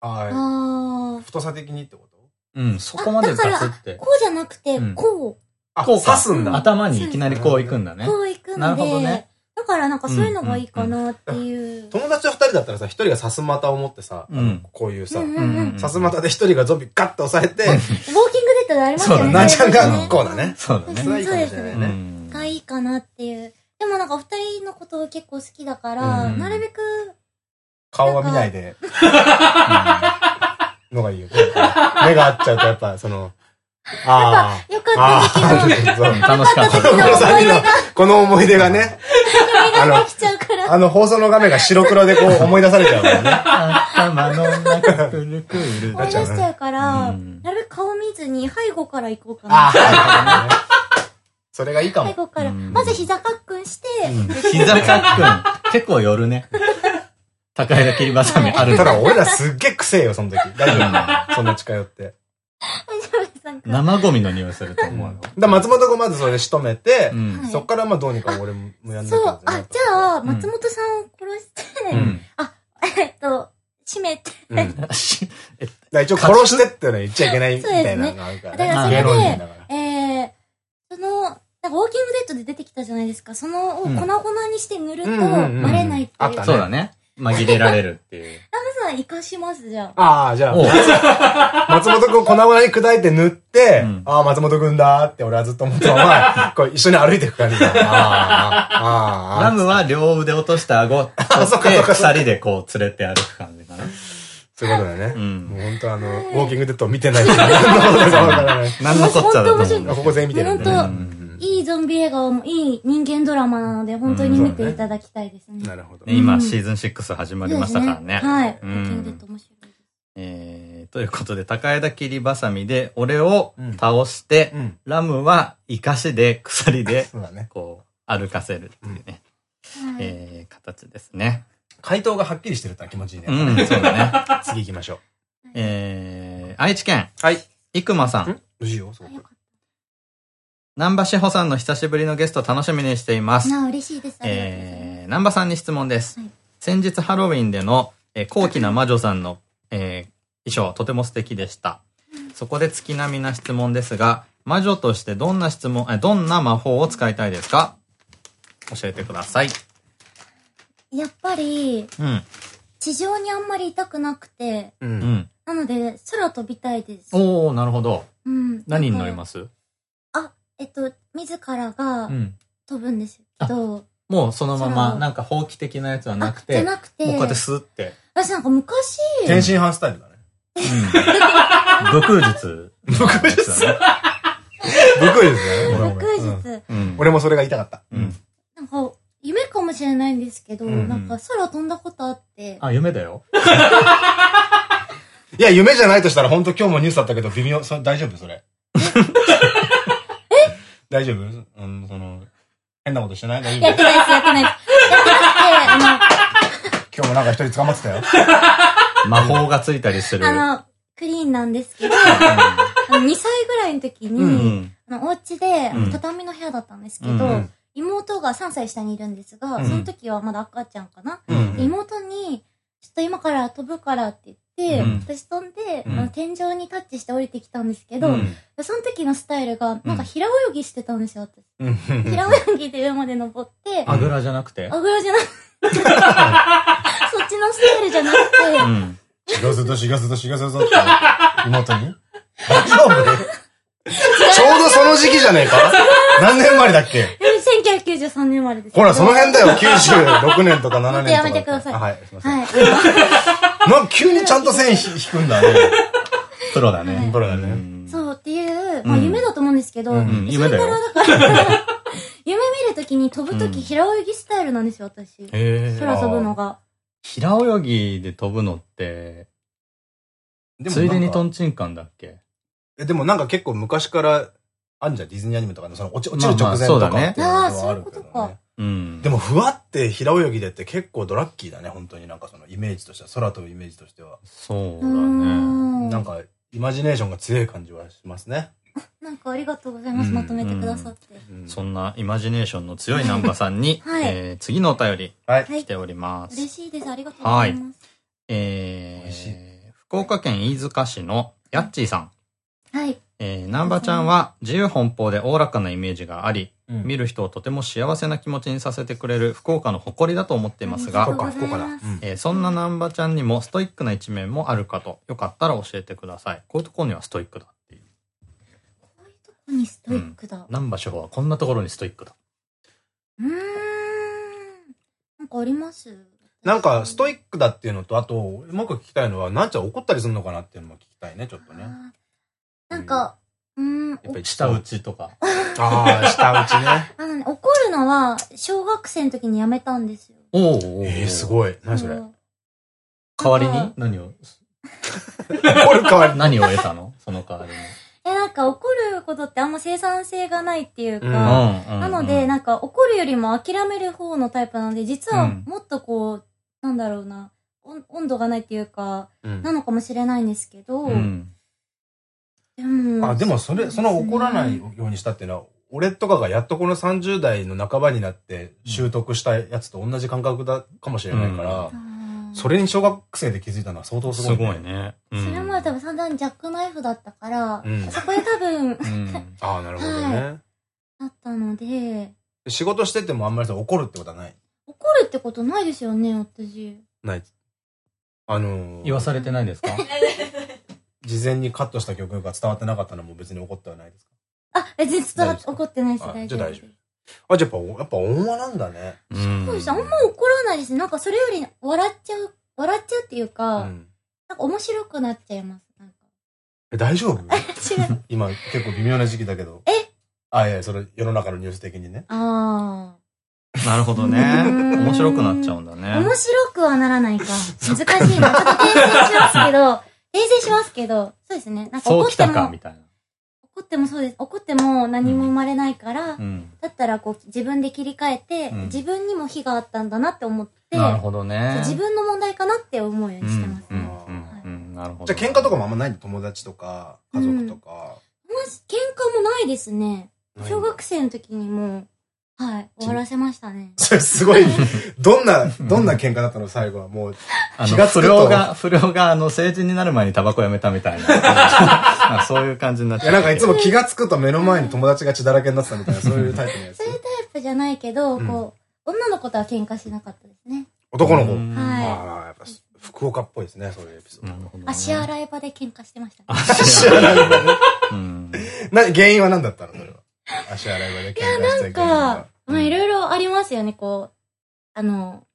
あああ、太さ的にってこと？うん、そこまでガツってあ。こうじゃなくて、うんこあ、こうか刺すんだ。頭にいきなりこう行くんだう、ね。こう行くんで、なるほどねだからなんかそういうのがいいかなっていう。友達と二人だったらさ、一人が刺す股を持ってさ、うんこういうさう、んうんううんん。うん刺す股で一人がゾンビガッと押さえて、ウォーキングデッドでありますよね。そうだねなんちゃんがこうだね。そうだね。それはいいかもしれないうね。んがいいかなっていう。でもなんかお二人のこと結構好きだから、うん。なるべく、顔は見ないで、のがいいよ。目が合っちゃうとやっぱ、その、ああ。よかった楽しかった。この3人の、この思い出がね、あのできちゃうから。あの放送の画面が白黒でこう 思い出されちゃうからね。頭の中くるくる思い出しちゃうから、うん。なるべく顔見ずに背後から行こうかあな。あ、それがいいかも。背後から。うんまず膝かっくんして、膝かっくん。結構寄るね。高枝切りばさみあるただ俺らすっげえ臭えよ、その時。大丈夫？そんな近寄って。大丈夫です。なんか。生ゴミの匂いすると思うよ。だ松本がまずそれで仕留めて、そっからまあどうにか俺もやんなきそう、ゃあ、じゃあ、松本さんを殺して、うん。えっと、閉めて、うん。だかしえら一応殺してってのは言っちゃいけないみたいなのがあるからね。だからそれでだから。えー、その、ウォーキングデッドでで出てきたじゃないですか。そのを粉うん々にして塗るとバレないっていう。あったねそうだね。紛れられるっていう。ラムさん活かしますじゃあ。ああ、じゃあ、松本くん粉々に砕いて塗って、うんああ、松本くんだーって俺はずっと思ったまま、こう一緒に歩いていく感じだ。ああ、ああ、ラムは両腕落として顎 取そっか鎖でこう連れて歩く感じかな。そういうことだね。うんもう本当あの、ウォーキングデッド見てない人何のこっちゃだと思うんだあここ全員見てるんだね。本うんいいゾンビ映画もいい人間ドラマなので、本当に見ていただきたいですね。なるほど。ね今シーズン6始まりましたからね。はい。面白いです。えー、ということで、高枝切りばさみで、俺をうん倒して、うんラムは生かしで鎖で、そうだね。こう、歩かせるっていうね、はいえー、形ですね。回答がはっきりしてるって気持ちいいね。うん、そうだね。次行きましょう。えー、愛知県、はい。生馬さん。ん？いいよ、そうよかっ南波志保さんの久しぶりのゲスト楽しみにしていますた。。なあ、嬉しいです。えー、南波さんに質問です。はい先日ハロウィンでの、えー高貴な魔女さんの、えー衣装、とても素敵でした。そこで月並みな質問ですが、魔女としてどんな質問、えどんな魔法を使いたいですか？教えてください。やっぱり、うん。地上にあんまりいたくなくて、う。うんん。なので、空飛びたいです。おー、なるほど。うん。何に乗ります？えっと、自らがうん。飛ぶんですけど、もうそのまま、なんか放棄的なやつはなくあじて、ゃなくて、もうこうやってスーって。私なんか昔、天津飯スタイルだね。うん。武空術。武空術？だね。僕ですね。俺も空うん日、うん。俺もそれが言いたかった。うん。なんか、夢かもしれないんですけど、うんうんなんか空飛んだことあって、あ、夢だよ。いや、夢じゃないとしたら本当今日もニュースだったけど、微妙、そ大丈夫？それ。大丈夫？うん、その、変なことしてない？大丈夫？やってないです、やってないです。やってなくて、今日もなんか一人捕まってたよ。魔法がついたりする。あの、クリーンなんですけど、あの2歳ぐらいの時に、うん。あの、お家で、うん畳の部屋だったんですけど、うんうん妹が3歳下にいるんですが、うんその時はまだ赤ちゃんかな。うんで妹に、ちょっと今から飛ぶからって言って、うん私飛んで、うんあの天井にタッチして降りてきたんですけど、うんその時のスタイルが、なんか平泳ぎしてたんですよ、私。うん。平泳ぎで上まで登って、あぐらじゃなくて？あぐらじゃなくそっちのスタイルじゃなくて、うん。しがすとしがすとしがすとって妹に？大丈夫？ちょうどその時期じゃねえか？何年生まれだっけ？1993年生まれです。ほら、その辺だよ。96年とか7年とか。やめてくださいあはい、すいません。はい。あなんか急にちゃんと線引くんだね。プロだね。プロだね。そうっていう、まあうん。夢だと思うんですけど、夢だよ。夢見るときに飛ぶとき平泳ぎスタイルなんですよ、私。へー。空飛ぶのが。平泳ぎで飛ぶのって、でついでにトんンチンカンだっけ？え、でもなんか結構昔から、あんじゃん、ディズニーアニメとかの、その落ち落ちる直前まあまあとかそうだねっていうのはあーあるけどそういうことか。ね。うん。でも、ふわって平泳ぎでって結構ドラッキーだね、本当になんかそのイメージとしては、空飛ぶイメージとしては。そうだね。んなんか、イマジネーションが強い感じはしますね。なんかありがとうございます、うんまとめてくださって。うんそんなイマジネーションの強い南波さんに、はいえー次のお便り来。ております。嬉しいです、ありがとうございます。え美味しいー、福岡県飯塚市のやっちーさん。はい。えー、南波ちゃんは自由奔放でおおらかなイメージがあり、うん見る人をとても幸せな気持ちにさせてくれる福岡の誇りだと思っていますがあり、がとう福岡だ。えーそんな南波ちゃんにもストイックな一面もあるかと、よかったら教えてください。こういうところにはストイックだっていう。こういうとこにストイックだ。う南波志保はこんなところにストイックだ。ーん。なんかあります？なんか、ストイックだっていうのと、あと、もう一個聞きたいのは、なんちゃん怒ったりするのかなっていうのも聞きたいね、ちょっとね。なんか、うーん、やっぱり舌打ちとか。ああ、舌打ちね。あのね、怒るのは、小学生の時にやめたんですよ。おおええ、すごい。何それ？代わりに？何を、怒る代わりに？何を得たの？その代わりに。え、なんか怒ることってあんま生産性がないっていうか、うんなので、なんか怒るよりも諦める方のタイプなので、実はうんもっとこう、なんだろうな、温温度がないっていうか、うんなのかもしれないんですけど、うん。でも、あ、でもそれ、その怒らないようにしたっていうのは、俺とかがやっとこの30代の半ばになって習得したやつと同じ感覚だかもしれないから、それに小学生で気づいたのは相当すすごい、ごい。ね。それまで多分散々ジャックナイフだったから、うんそこで多分、うん。ああ、なるほどね。だったので、仕事しててもあんまりさ、怒るってことはない？怒るってことないですよね、私。ない。あのー、言わされてないですか？事前にカットした曲が伝わってなかったのも別に怒ってはないですか？あ、え、全然怒ってないです、あ大丈夫です。じゃあ大丈あ、じゃあやっぱ、やっぱ温和なんだね。うんそうです。あんま怒らないですね。なんかそれより笑っちゃう、笑っちゃうっていうか、うん。なんか面白くなっちゃいます。なんかえ、大丈夫？違う。今結構微妙な時期だけど。え？あ、いや、それ世の中のニュース的にね。あなるほどね。うん面白くなっちゃうんだあ。ね。面白くはならないか。難しいな。ちょっと訂正しますけど、訂正しますけど、そうですね。なんかそうきた怒っても、かみたいな。怒ってもそうです。怒っても何も生まれないから、うん。だったらこう自分で切り替えて、うん自分にも非があったんだなって思って、なるほどそうね。自分の問題かなって思うようにしてますね。うんうんうんうんなるほど。じゃあ喧嘩とかもあんまないの？友達とか、家族とか。まず喧嘩もないですね。小学生の時にもう、はい、終わらせましたね。それすごい、どんな、どんな喧嘩だったの最後は。もう、あの、気がつくと不良が、不良が、あの、成人になる前にタバコやめたみたいな。あそういう感じになっちいや、ゃう。なんかいつも気がつくと目の前に友達が血だらけになってたみたいな、そういうタイプのやつそう。いうタイプじゃないけど、うんこう、女の子とは喧嘩しなかったですね。男の子？うんはああ、やっぱ福岡っぽいですね、そういうエピソード。足洗い場で喧嘩してましたね。足洗い場ね。うん。な、原因は何だったのそれは？足洗い場で喧嘩した原因なんかは。、まあいろいろありますよね、こう、あの、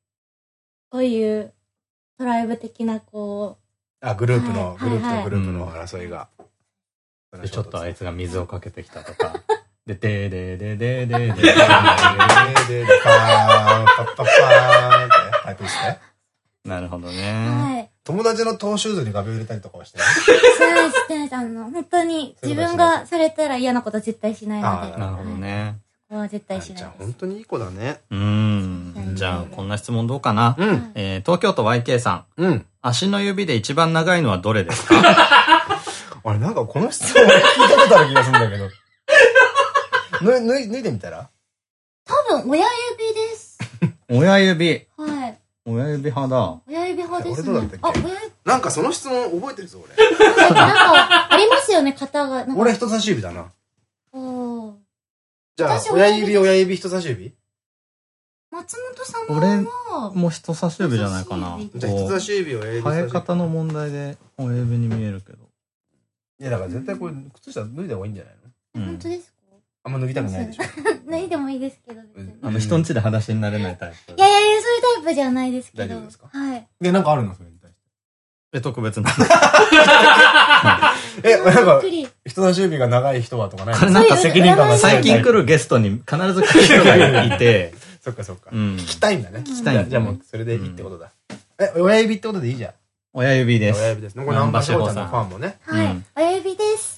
こういうトライブ的な、こあ、グループの、はいグループはいとグループの争いが。で、ちょっとあいつが水をかけてきたとか。で、でーでーでーでーでーでーで、で、で、パーン、パッパッパーンってタイプして。なるほどう、ね。はい。友達のトーシューズに画鋲入れたりとかはしてない？してないです、してな。あの、本当に自分がされたら嫌なことは絶対しないので。あなるほどね。そこは絶対しないじゃあ。本当にいい子だね。うん。じゃあ、こんな質問どうかな？うん。えー東京都 YK さん。うん。足の指で一番長いのはどれですか？あれ、なんかこの質問聞いたことある気がするんだけど。ぬ、ぬい、脱いでみたら？多分、親指です。親指。はい。親指派だ。親指派ですね。あ、親指、なんかその質問覚えてるぞ、俺。なんか、ありますよね、型が。なんか俺人差し指だな。おーじゃあ私、親親指指、親指、人差し指？松本さん俺は、もう人差し指じゃないかな。人差し指じゃあ人差し指、親指。生え方の問題で親指に見えるけど。いや、だから絶対これ、靴下脱いだ方がいいんじゃないの？うん本当ですか？あんま脱ぎたくないでしょ。脱いでもいいですけど、別に。あの、人んちで裸足になれないタイプい。やいやいや、そういうタイプじゃないですけど。大丈夫ですか？はい。で、なんかあるのそれに対して？え、特別な。え、なんか。人差し指が長い人はとかないこれのなんか責任感が最近来るゲストに必ず来る人がいて、そっかそっか。うん。聞きたいんだね。聞きたいんだじゃあもう、それでいいってことだ。え、親指ってことでいいじゃん。親指です。親指ですね。これナンバーショーちゃんのファンもね、はいうん。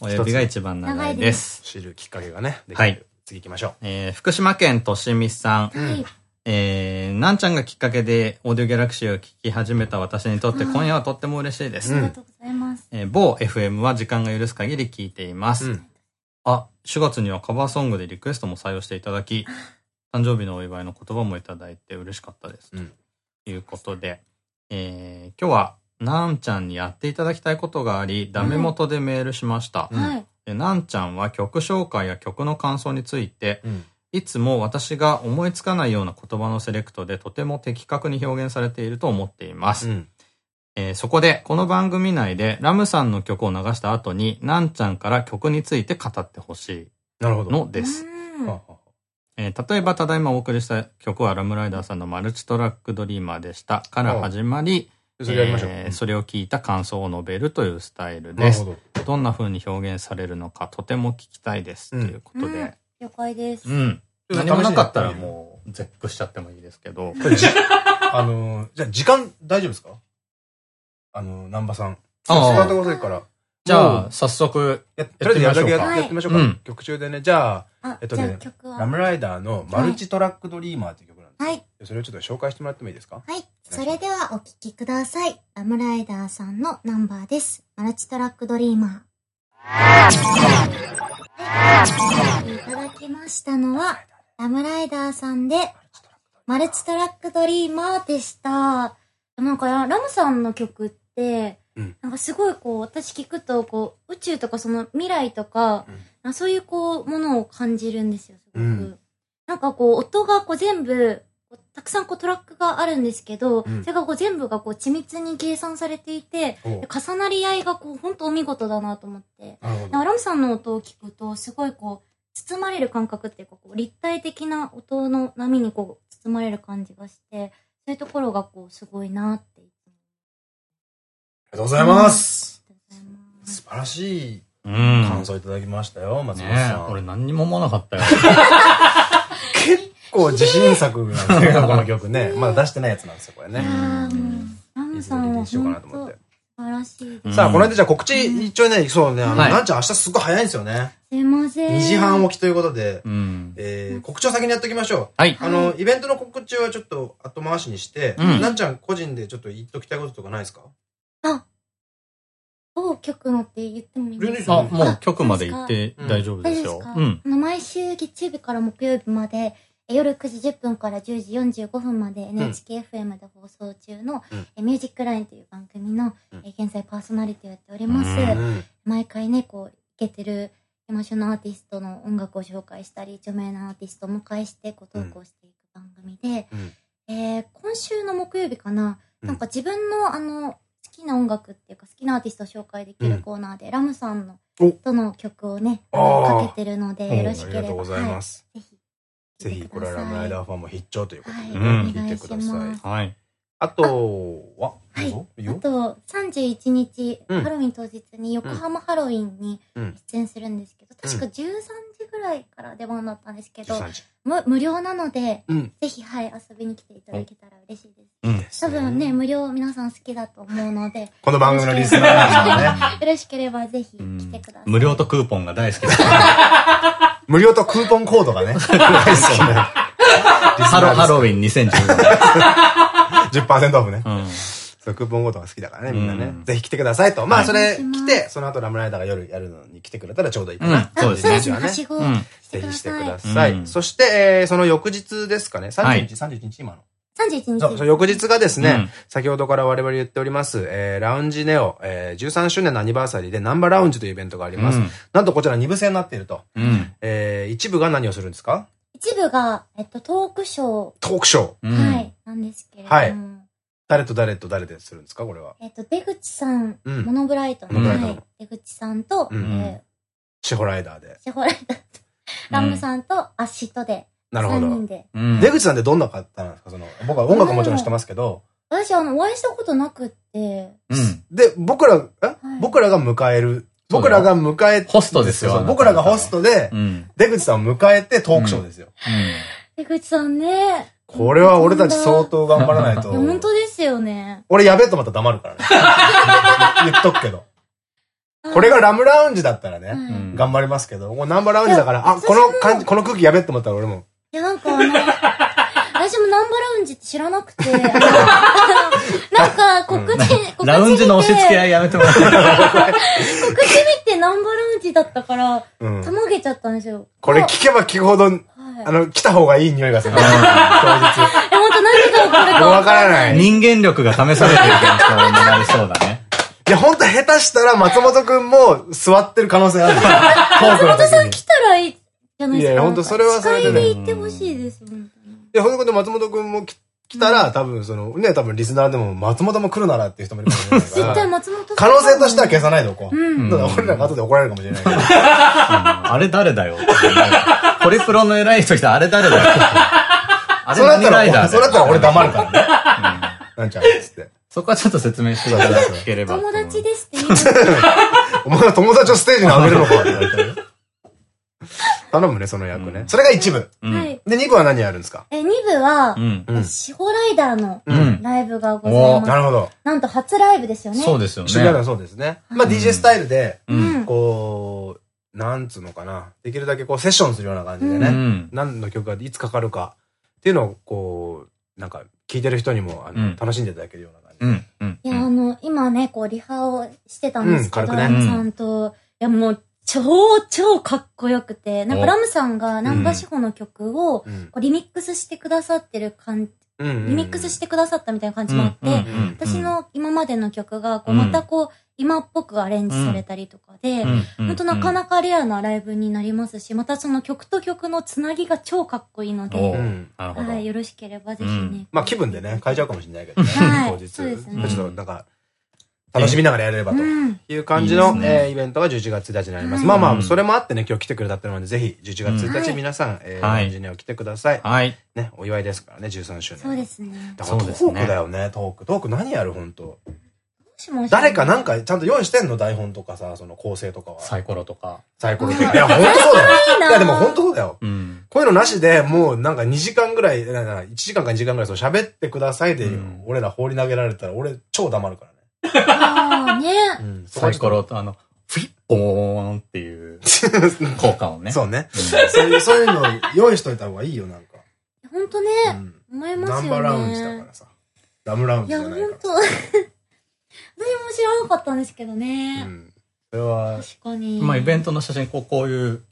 親指が一番長いです。知るきっかけがね、はいる。次行きましょえー福島県としみさん。はい。えー、なんちゃんがきっかけでオーディオギャラクシーを聞き始めた私にとって今夜はとっても嬉しいです。ありがとうございます。えー某 FM は時間が許す限り聞いています。うんあ、4月にはカバーソングでリクエストも採用していただき、誕生日のお祝いの言葉もいただいて嬉しかったです。うんということで、えー今日はなんちゃんにやっていただきたいことがあり、ダメ元でメールしました。うんはい。でなんちゃんは曲紹介や曲の感想について、うん。いつも私が思いつかないような言葉のセレクトでとても的確に表現されていると思っています。うん。えーそこで、この番組内でラムさんの曲を流した後に、なんちゃんから曲について語ってほしなるほど。いのです。えー例えば、ただいまお送りした曲はラムライダーさんのマルチトラックドリーマーでしたから始まり、それやりましょう。えーそれを聞いた感想を述べるというスタイルです。ど。どんな風に表現されるのかとても聞きたいです。うんということで。了解です。うん。何もなかったらもう絶句しちゃってもいいですけど。あのー、じゃあ時間大丈夫ですか？あのー、南波さん。スタああートが遅いから。じゃあ、早速、やとりあえずやるだけやってみましょうか。うん曲中でね。じゃあ、あ、えっとね。ラムライダーのマルチトラックドリーマーっていう。はい。それをちょっと紹介してもらってもいいですか？はい。それではお聴きください。ラムライダーさんのナンバーです。マルチトラックドリーマー。はい。いただきましたのは、ラムライダーさんで、マルチトラックドリーマーでした。なんか、ラムさんの曲って、うんなんかすごいこう、私聞くと、こう、宇宙とかその未来とか、うんあそういうこう、ものを感じるんですよ、すごく。うんなんかこう、音がこう全部、たくさんこうトラックがあるんですけど、うんそれがこう全部がこう緻密に計算されていて、重なり合いがこう本当お見事だなと思って。アラムさんの音を聞くと、すごいこう、包まれる感覚っていうか、こう立体的な音の波にこう、包まれる感じがして、そういうところがこう、すごいなっていつもありがとうございます。素晴らしいうん。感想いただきましたよ、松本ねさん。え俺何にも思わなかったよ。結構自信作なんですよ、この曲ね。まだ出してないやつなんですよ、これね。ーもう、ラムさんはにしようかな本と思って当。素晴らしい。さあ、この間じゃあ告知一応ね、そうね、あの、はいなんちゃん明日すっごい早いんですよね。すいません。2時半起きということで、うん。えー、告知を先にやっておきましょう。はい。あの、イベントの告知はちょっと後回しにして、うんなんちゃん個人でちょっと言っときたいこととかないですか？あ、某曲のって言ってもいいですか？あ、もう局まで行って大丈夫ですよ。うん。あの毎週月曜日から木曜日まで、え夜9時10分から10時45分まで NHKFM で放送中の、うん。えミュージックラインという番組の、うん。え現在パーソナリティをやっております。うん。毎回ね、こう、いけてる山椒のアーティストの音楽を紹介したり、著名なアーティストをお迎えして、こう、投稿していく番組で、うん。えー今週の木曜日かな、うん。なんか自分のあの、好きな音楽っていうか好きなアーティストを紹介できるコーナーで、ラムさんのおとの曲をね、かけてるので、およろしければ。はい。ぜひ。ぜひ、これはラムライダーファンも必聴ということで、聞いてくださいお願いします。はい。あとは、はい。あと、31日、うんハロウィン当日に横浜ハロウィンにうん。出演するんですけど、確か13時ぐらいから出番だったんですけど、13時。無無料なので、うん。ぜひ、はい、遊びに来ていただけたら嬉しいです。うん。多分ね、無料皆さん好きだと思うので、よこの番組のリスナーなんでね。ろしければぜひ来てください。無料とクーポンが大好きです。無料とクーポンコードがね、大好きな。ハロ、ハロウィン2015 10%オフね。年。うん。そう、クーポンコードが好きだからね、みんなねう。んぜひ来てくださいと。まあ、はいそれ来て、その後ラムライダーが夜やるのに来てくれたらちょうどいいかうんな。そうですね。ははしごうんしてくだぜひしてく。ださい。うんそして、えーその翌日ですかね。31日、31日今の。31日。そう、そう翌日がですね、うん。先ほどから我々言っております、えーラウンジネオ、えー13周年のアニバーサリーでナンバーラウンジというイベントがあります。うん。なんとこちら2部制になっていると。うん。えー一部が何をするんですか？一部が、えっと、トークショトークショー。うん。ー、はい、なんですけれども、はい。誰と誰と誰でするんですか？これは。えっと、出口さん、うん。モノブライトの、モノブライトのはい、出口さんと、うん。えシホライダーで。ー、シェホライダーと、ラムさんとアッシットで、3なるほど出口さんってどんな方なんですか？その、僕は音楽はもちろん知ってますけど、私、あの、お会いしたことなくって、うん。で、僕ら、え、い僕らが迎える。僕らが迎え、ホストですよ僕らがホストでう、ん。出口さんを迎えてトークショーですよ。出口さんね。これは俺たち相当頑張らないと。本当ですよね。俺やべえと思ったら黙るからね。言っとくけど。これがラムラウンジだったらね、頑張りますけど、もうナンバーラウンジだから、あ、この感じ、この空気やべえと思ったら俺も。いや、なんかあの、私もナンバラウンジって知らなくて、あの なんか告知、告知ラウンジの押し付け合いやめてもらって告知見てナンバラウンジだったから、うんたまげちゃったんですよ。これ聞けば聞くほど、はい。あの、来た方がいい匂いがする。当日。え、本当何が起こるかわからない人間力が試されてる現象になりそうだね。いや、ほんと下手したら松本くんも座ってる可能性ある。トークの時に。い来たらいいじゃないですか。いやほんとそれはそれでね行ってほしいです、本当に。や、ほんと松本くんも来来たら、多分その、ね、多分リスナーでも松本も来るならっていう人もいるかもしれない絶対から。松本さん。可能性としては消さないでおこう。うん。ただ俺らが後で怒られるかもしれないけど。あれ誰だよホリプロの偉い人来たあれ誰だよあれそうなったら、何ライダーそうなったら俺黙るからね。うんなんちゃらっつって。そこはちょっと説明していただければ。友達ですって。お前は友達をステージに上げるのかって言われてる頼むね、その役ね。それが一部。うん。はい。で、二部は何やるんですか？え、2部はう、ん。うん。シホライダーのうん。ライブがございます。なるほど。なんと初ライブですよね。そうですよね。そうですね。まあ DJ スタイルで。こう、なんつうのかな。できるだけこうセッションするような感じでうね。ん。何の曲がいつかかるかっていうのをこう、なんか聞いてる人にもあのうん楽しんでいただけるような感じ。いや、あの、今ね、こう、リハをしてたんですけど、うん軽くねラムさんと、いや、もう、超、超かっこよくて、なんかおラムさんがナンバシホの曲を、リミックスしてくださってる感じ、うん。リミックスしてくださったみたいな感じもあって、私の今までの曲が、こう、うんまたこう、今っぽくアレンジされたりとかで、本当なかなかレアなライブになりますし、またその曲と曲のつなぎが超かっこいいので、はい、よろしければぜひね。まあ気分でね、変えちゃうかもしれないけどね、当日。そうですね。ちょっとなんか、楽しみながらやれればという感じの、えイベントが11月1日になります。まあまあ、それもあってね、今日来てくれたってので、ぜひ11月1日皆さん、えー、エンジニアを来てください。はい。ね、お祝いですからね、13周年。そうですね。だからトークだよね、トーク。トーク何やる本当？誰かなんかちゃんと用意してんの？台本とかさ、その構成とかは。サイコロとか。サイコロとか。いや、本当そうだよ。いや、でも本当そうだよ。うん、こういうのなしで、もうなんか2時間ぐらい、1時間か2時間ぐらいそう喋ってくださいで、俺ら放り投げられたら、俺超黙るからね。ああ、ね。サイコロとあの、フィッポーンっていう 効果をね。そうね。そういう、そういうの用意しといた方がいいよ、なんか。ほんとね、思いますよね。ナンバーラウンジだからさ。ラムラウンジじゃないから。いや、ほんと。私も知らなかったんですけどね。うん。それは、確かに。まあ、イベントの写真、こう、こういう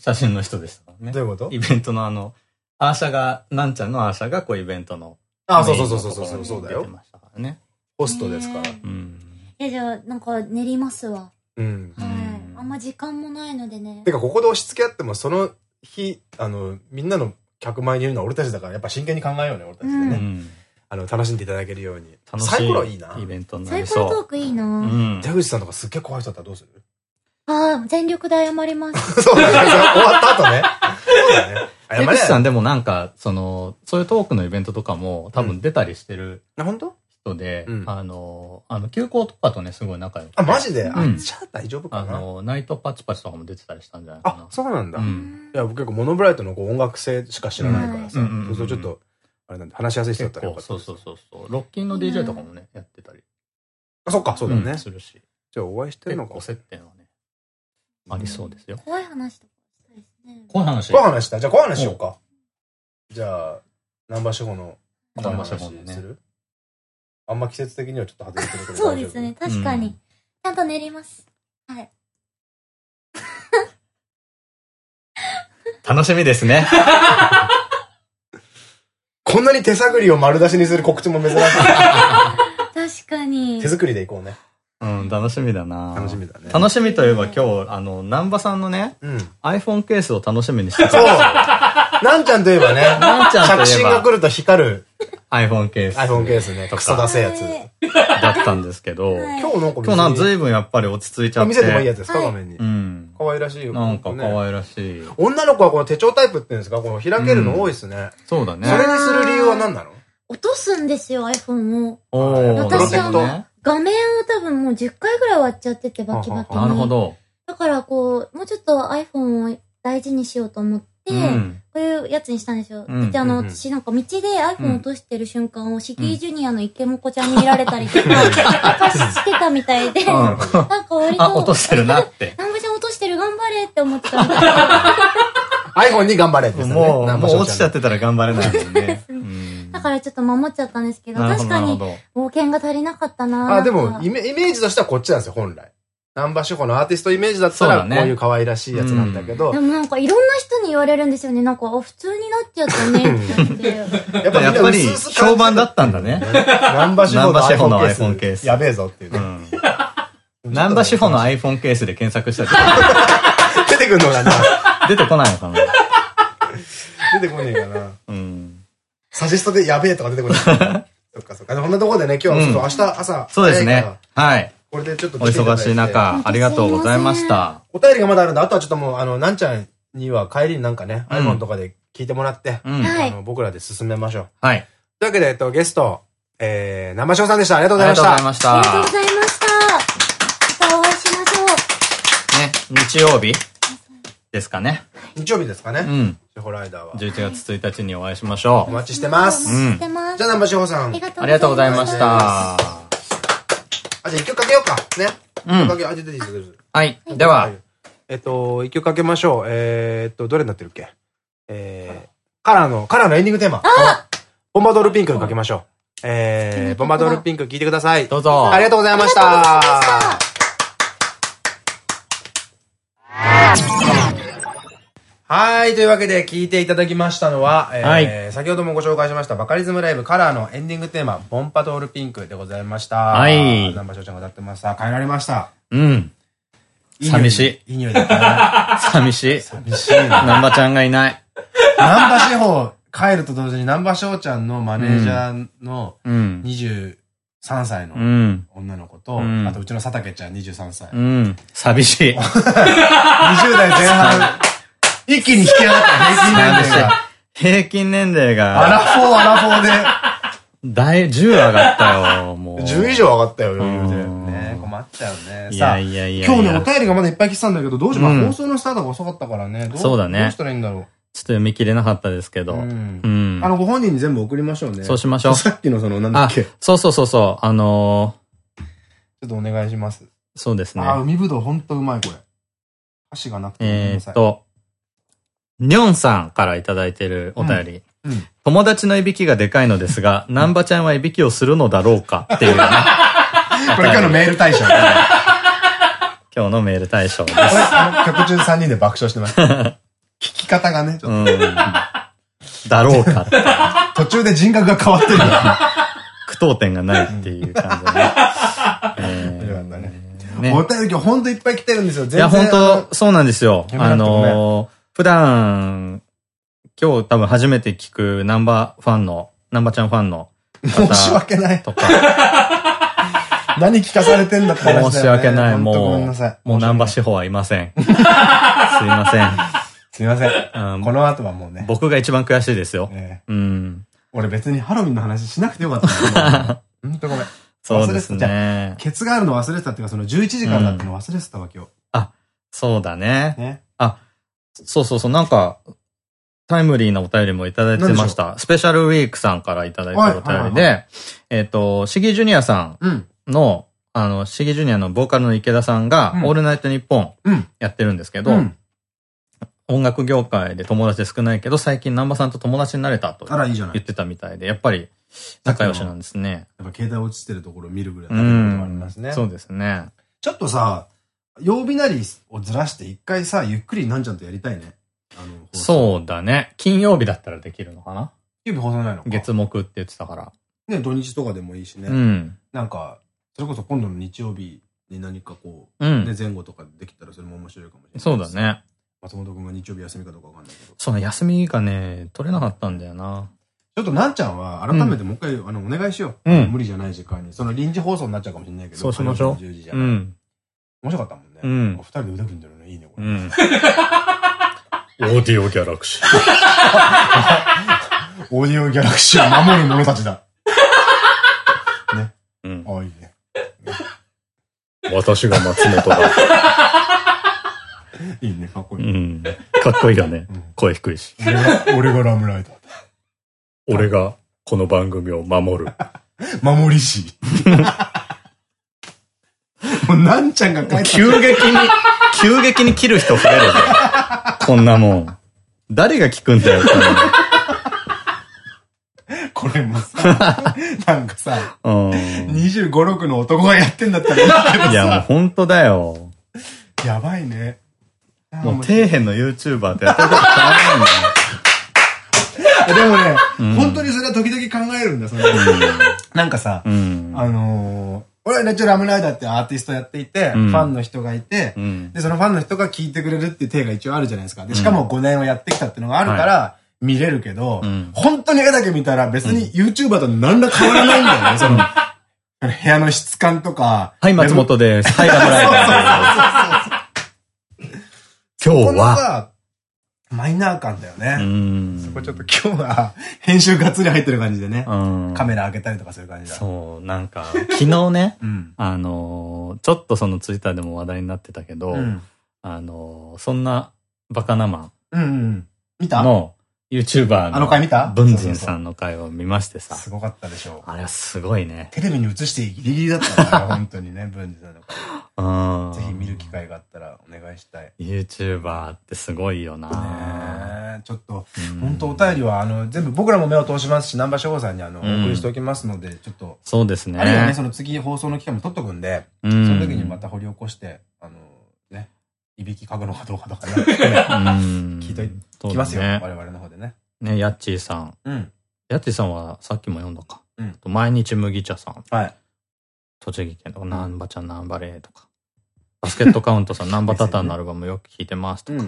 写真の人でしたからね。どういうこと？イベントのあの、アーシャが、なんちゃんのアーシャが、こう、イベントの。ああ、そうそうそうそうそう、そうだよ。ましたからね。ホストですから。うん。いや、じゃあ、なんか、練りますわ。うん。はい。あんま時間もないのでね。てか、ここで押し付け合っても、その日、あの、みんなの客前にいるのは俺たちだから、やっぱ真剣に考えようね、俺たちでね。うんあの、楽しんでいただけるように。楽しい。サイコロいいな。イベントになりそう。サイコロトークいいな。うん。出口さんとかすっげえ怖い人だったらどうする？ああ、全力で謝ります。そうだね。終わった後ね。そうだね。出口さんでもなんか、その、そういうトークのイベントとかも多分出たりしてる。あ、本当？人で、あの、あの、休校とかとね、すごい仲良くあ、マジで？あ、じゃあ大丈夫かな？あの、ナイトパチパチとかも出てたりしたんじゃないかな。あ、そうなんだ。いや、僕結構モノブライトの音楽性しか知らないからさ、そうそうちょっと、あれなんで、話しやすい人だったらよかった。そうそうそうそう。ロッキンの DJ とかもね、やってたり。あ、そっか、そうだよね。するし。じゃあお会いしてるのか。接点はね、ありそうですよ。怖い話とかしたいですね。怖い話怖い話した。じゃあ怖い話しようか。じゃあ、ナンバーシホのナンバーシする？あんま季節的にはちょっと外れてるけど。そうですね、確かに。ちゃんと練ります。はい。楽しみですね。こんなに手探りを丸出しにする告知も珍しい。確かに。手作りでいこうね。うん、楽しみだな楽しみだね。楽しみといえば今日、あの、南波さんのね、うん、iPhone ケースを楽しみにしてた。そう。なんちゃんといえばね、なんちゃんといえば。着信が来ると光る。iPhone ケース。iPhone ケースね、クソ出せやつ。だったんですけど、今日なんか今日なん随分やっぱり落ち着いちゃって。見せてもいいやつですか、画面に。うん。可愛らしいよ。なんか可愛らしい。女の子はこの手帳タイプって言うんですかこの開けるの多いですね。そうだね。それにする理由は何なの？落とすんですよ、iPhone を。私はね、画面を多分もう10回ぐらい割っちゃってて、バキバキに。なるほど。だからこう、もうちょっと iPhone を大事にしようと思って、こういうやつにしたんですよ。で、あの、私なんか道で iPhone 落としてる瞬間を、シキージュニアの池もこちゃんに見られたりとか、してたみたいで、なんか割と。落としてるなって。南部ちゃん落としてる、頑張れって思ってたみたいで。iPhone に頑張れってもう、もう落ちちゃってたら頑張れないもんね。だからちょっと守っちゃったんですけど、確かに冒険が足りなかったなあ、でもイメージとしてはこっちなんですよ、本来。ナンバーのアーティストイメージだったら、こういう可愛らしいやつなんだけど。でもなんかいろんな人に言われるんですよね。なんか、普通になっちゃったねって。やっぱやっぱり評判だったんだね。ナンバーの iPhone ケース。やべえぞっていうね。ナンバーシュホの iPhone ケースで検索したら。出てくんのかな？出てこないのかな？出てこねえかな。うん。サジストでやべえとか出てこない。そっかそっか。こんなところでね、今日は明日朝。そうですね。はい。これでちょっとお忙しい中、ありがとうございました。お便りがまだあるんで、あとはちょっともう、あの、なんちゃんには帰りになんかね、iPhone とかで聞いてもらって、あの、僕らで進めましょう。はい。というわけで、えっと、ゲスト、えー、生翔さんでした。ありがとうございました。ありがとうございました。ありがとうございました。またお会いしましょう。ね、日曜日ですかね。日曜日ですかね。うん。シホライダーは。11月1日にお会いしましょう。お待ちしてます。うん。じゃあ、南波志さん。ありがとうございました。あ、じゃあ一曲かけようか。ね。うん。かけ、あ、出ていいです。はい。では。えっと、一曲かけましょう。えっと、どれになってるっけ？えー、カラーの、カラーのエンディングテーマ。ボンバードールピンクかけましょう。えー、ボンバードールピンク聴いてください。どうぞ。ありがとうございました。はい。というわけで聞いていただきましたのは、えー、はい、先ほどもご紹介しましたバカリズムライブカラーのエンディングテーマ、ボンパトールピンクでございました。はい。南波翔ちゃんが歌ってました。変えられました。うん。寂しい。いい匂いだった 寂しい。寂しい。南波ちゃんがいない。南波志保帰ると同時に南波志保ちゃんのマネージャーの23歳の女の子と、あとうちの佐竹ちゃん23歳。うん。寂しい。20代前半。一気に引き上がった平均年齢が。平均年齢が。アラフォーアラフォーで。大、10上がったよ、もう。10以上上がったよ、余裕で。ね困っちゃうね。いやいやいや今日ね、お便りがまだいっぱい来てたんだけど、どうしよう。放送のスタートが遅かったからね。そうだね。どうしたらいいんだろう？ちょっと読み切れなかったですけど。うん。あの、ご本人に全部送りましょうね。そうしましょう。さっきのその、なんだっけ？そうそうそうそう。あのちょっとお願いします。そうですね。あ、海ぶどうほんとうまい、これ。箸がなくてえっと、にょんさんからいただいてるお便り。うんうん、友達のいびきがでかいのですが、南波ちゃんはいびきをするのだろうかっていうね。これ今日のメール対象。今日のメール対象です。曲中3人で爆笑してます。聞き方がね、ちょっと。だろうか。途中で人格が変わってる。句読点がないっていう感じでね。えお便り今日ほんといっぱい来てるんですよ。いや、本当そうなんですよ。あの普段、今日多分初めて聞くナンバーファンの、ナンバちゃんファンの申し訳ない。とか。何聞かされてんだって話だよ、ね、申し訳ない。もう、もうナンバー志保はいません。すいません。すいません。この後はもうね。僕が一番悔しいですよ。うん。俺別にハロウィンの話しなくてよかった。ほんとごめん。そうですね。ケツがあるの忘れてたっていうか、その11時からだっての忘れてたわ、今日。あ、そうだね。ね。あ、そうそうそう、なんか、タイムリーなお便りもいただいてました。スペシャルウィークさんからいただいたお便りで、えっと、シギジュニアさんの、うん、あの、シギジュニアのボーカルの池田さんが、うん、オールナイトニッポンやってるんですけど、うん、音楽業界で友達少ないけど、最近南波さんと友達になれたと言ってたみたいで、やっぱり仲良しなんですね。やっぱ携帯落ちてるところを見るぐらいありますね。そうですね。ちょっとさ、曜日なりをずらして一回さ、ゆっくりなんちゃんとやりたいね。そうだね。金曜日だったらできるのかな？金曜日放送ないの？か月木って言ってたから。ね、土日とかでもいいしね。うん。なんか、それこそ今度の日曜日に何かこう、うん、ね、前後とかできたらそれも面白いかもしれない。そうだね。松本くんが日曜日休みかどうかわかんないけど。その休みがね、取れなかったんだよな。ちょっとなんちゃんは改めてもう一回、あの、お願いしよう。うん。無理じゃない時間に。その臨時放送になっちゃうかもしれないけど。そうしましょう。10時じゃうん。面白かったもんね。うん。二人で腕組んでるのいいね、これ。うん。オーディオギャラクシー。オーディオギャラクシーを守る者たちだ。ね。うん。ああ、いいね。私が松本だ。いいね、かっこいい。うん。かっこいいよね。声低いし。俺が、俺がラムライダーだ。俺がこの番組を守る。守りし。もうなんちゃんが帰って急激に、急激に切る人増えるぞ。こんなもん。誰が聞くんだよ、これもさ、なんかさ、25、6の男がやってんだったらいいけどさ。いや、もうほんとだよ。やばいね。もう底辺の YouTuber ってやってること変わらないんだよ。でもね、本当にそれは時々考えるんだ、その。なんかさ、あのー、俺はネチュラムライダーってアーティストやっていて、ファンの人がいて、で、そのファンの人が聞いてくれるっていう手が一応あるじゃないですか。で、しかも5年をやってきたっていうのがあるから、見れるけど、本当に絵だけ見たら別に YouTuber と何ら変わらないんだよね、その。部屋の質感とか。はい、松本です。はい、ラムライダー。今日は、マイナー感だよね。そこちょっと今日は編集がっつり入ってる感じでね。カメラ開けたりとかする感じだ。そう、なんか、昨日ね、うん、あの、ちょっとそのツイッターでも話題になってたけど、うん、あの、そんなバカなマン。うんうん。見た？の、YouTuber の。あの回見た？文人さんの回を見ましてさ。すごかったでしょう。あれはすごいね。テレビに映してギリギリだったから、本当にね、文人さんの回。ぜひ見る機会があったらお願いしたい。YouTuber ってすごいよなねちょっと、本当お便りは、あの、全部僕らも目を通しますし、南波翔吾さんにあの、お送りしておきますので、ちょっと。そうですね。あるいはね、その次放送の機会も取っとくんで、その時にまた掘り起こして。いびきかぐのかどうかとかね。聞いときますよ。我々の方でね。ね、ヤッチーさん。うん。ヤッチーさんはさっきも読んだか。うん。毎日麦茶さん。はい。栃木県とか、南波ちゃん南波レーとか。バスケットカウントさん、南波タタンのアルバムよく聴いてますとか。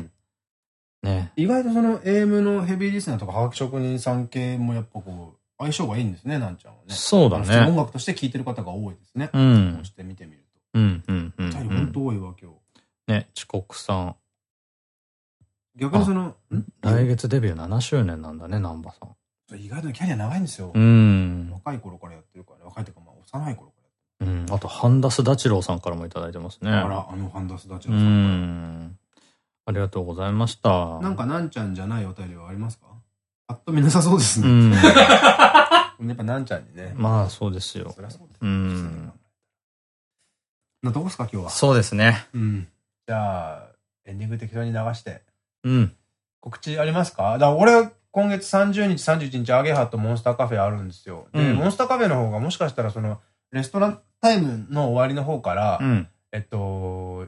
ね。意外とその AM のヘビーリスナーとか、はがき職人さん系もやっぱこう、相性がいいんですね、なんちゃんはね。そうだね。音楽として聴いてる方が多いですね。うん。して見てみると。うん、うん、うん。本当多いわ、今日。ね、遅刻さん。逆にその、来月デビュー7周年なんだね、南波さん。意外とキャリア長いんですよ。うん。若い頃からやってるから、若いというか、まあ、幼い頃から。うん。あと、ハンダスダチローさんからもいただいてますね。あら、あのハンダスダチローさんから。うん。ありがとうございました。なんか、なんちゃんじゃないお便りはありますか？ぱっと見なさそうですね。うん。やっぱなんちゃんにね。まあ、そうですよ。そりゃそうです。うん。な、どこですか、今日は？そうですね。うん。じゃあ、エンディング適当に流して。うん。告知ありますか？だから俺、今月30日、31日、アゲハとモンスターカフェあるんですよ。で、うん、モンスターカフェの方がもしかしたらその、レストランタイムの終わりの方から、うん、えっと、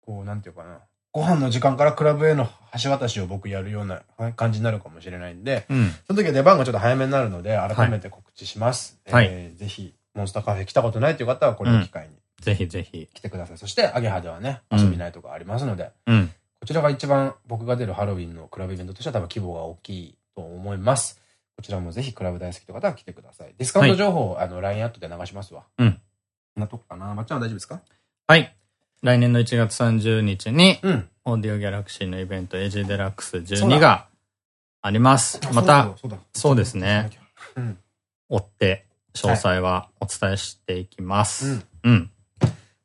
こう、なんていうかな。ご飯の時間からクラブへの橋渡しを僕やるような感じになるかもしれないんで、うん、その時は出番がちょっと早めになるので、改めて告知します。はい、えー、ぜひ、モンスターカフェ来たことないという方はこれを機会にぜひぜひ。来てください。そして、アゲハではね、遊びないとかありますので、うん、こちらが一番僕が出るハロウィンのクラブイベントとしては多分規模が大きいと思います。こちらもぜひクラブ大好きという方は来てください。ディスカウント情報、はい、あの、LINE アットで流しますわ。うん。こんなとこかな。まっちゃんは大丈夫ですか？はい。来年の1月30日に、うん、オーディオギャラクシーのイベント、エイジデラックス12があります。また、そうですね。うん、追って、詳細はお伝えしていきます。うん。うん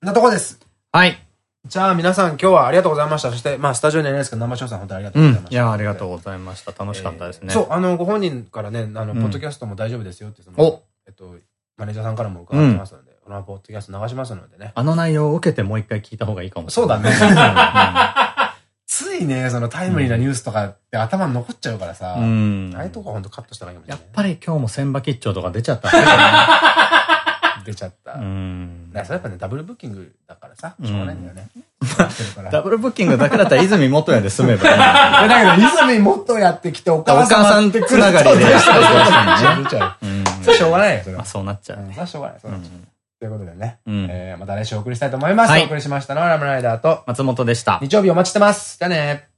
なとこです。はい。じゃあ皆さん今日はありがとうございました。そして、まあスタジオにはいないですけど、生翔さん本当にありがとうございました。いや、ありがとうございました。楽しかったですね。そう、あの、ご本人からね、あの、ポッドキャストも大丈夫ですよって、その、えっと、マネージャーさんからも伺ってますので、このポッドキャスト流しますのでね。あの内容を受けてもう一回聞いた方がいいかもしれない。そうだね。ついね、そのタイムリーなニュースとかって頭に残っちゃうからさ、ああいうとこほんとカットした方がいいかもしれない。やっぱり今日も千葉吉兆とか出ちゃった。出ちゃった。うん。それやっぱね、ダブルブッキングだからさ、しょうがないんだよね。ダブルブッキングだけだったら泉元屋で住めばいい。だけど、泉元屋って来てお母さんってつながりで。出ちゃう。しょうがないよ、それは。そうなっちゃう。それはしょうがない。ということでね、えまた来週お送りしたいと思います。お送りしましたのはラムライダーと松本でした。日曜日お待ちしてます。じゃあね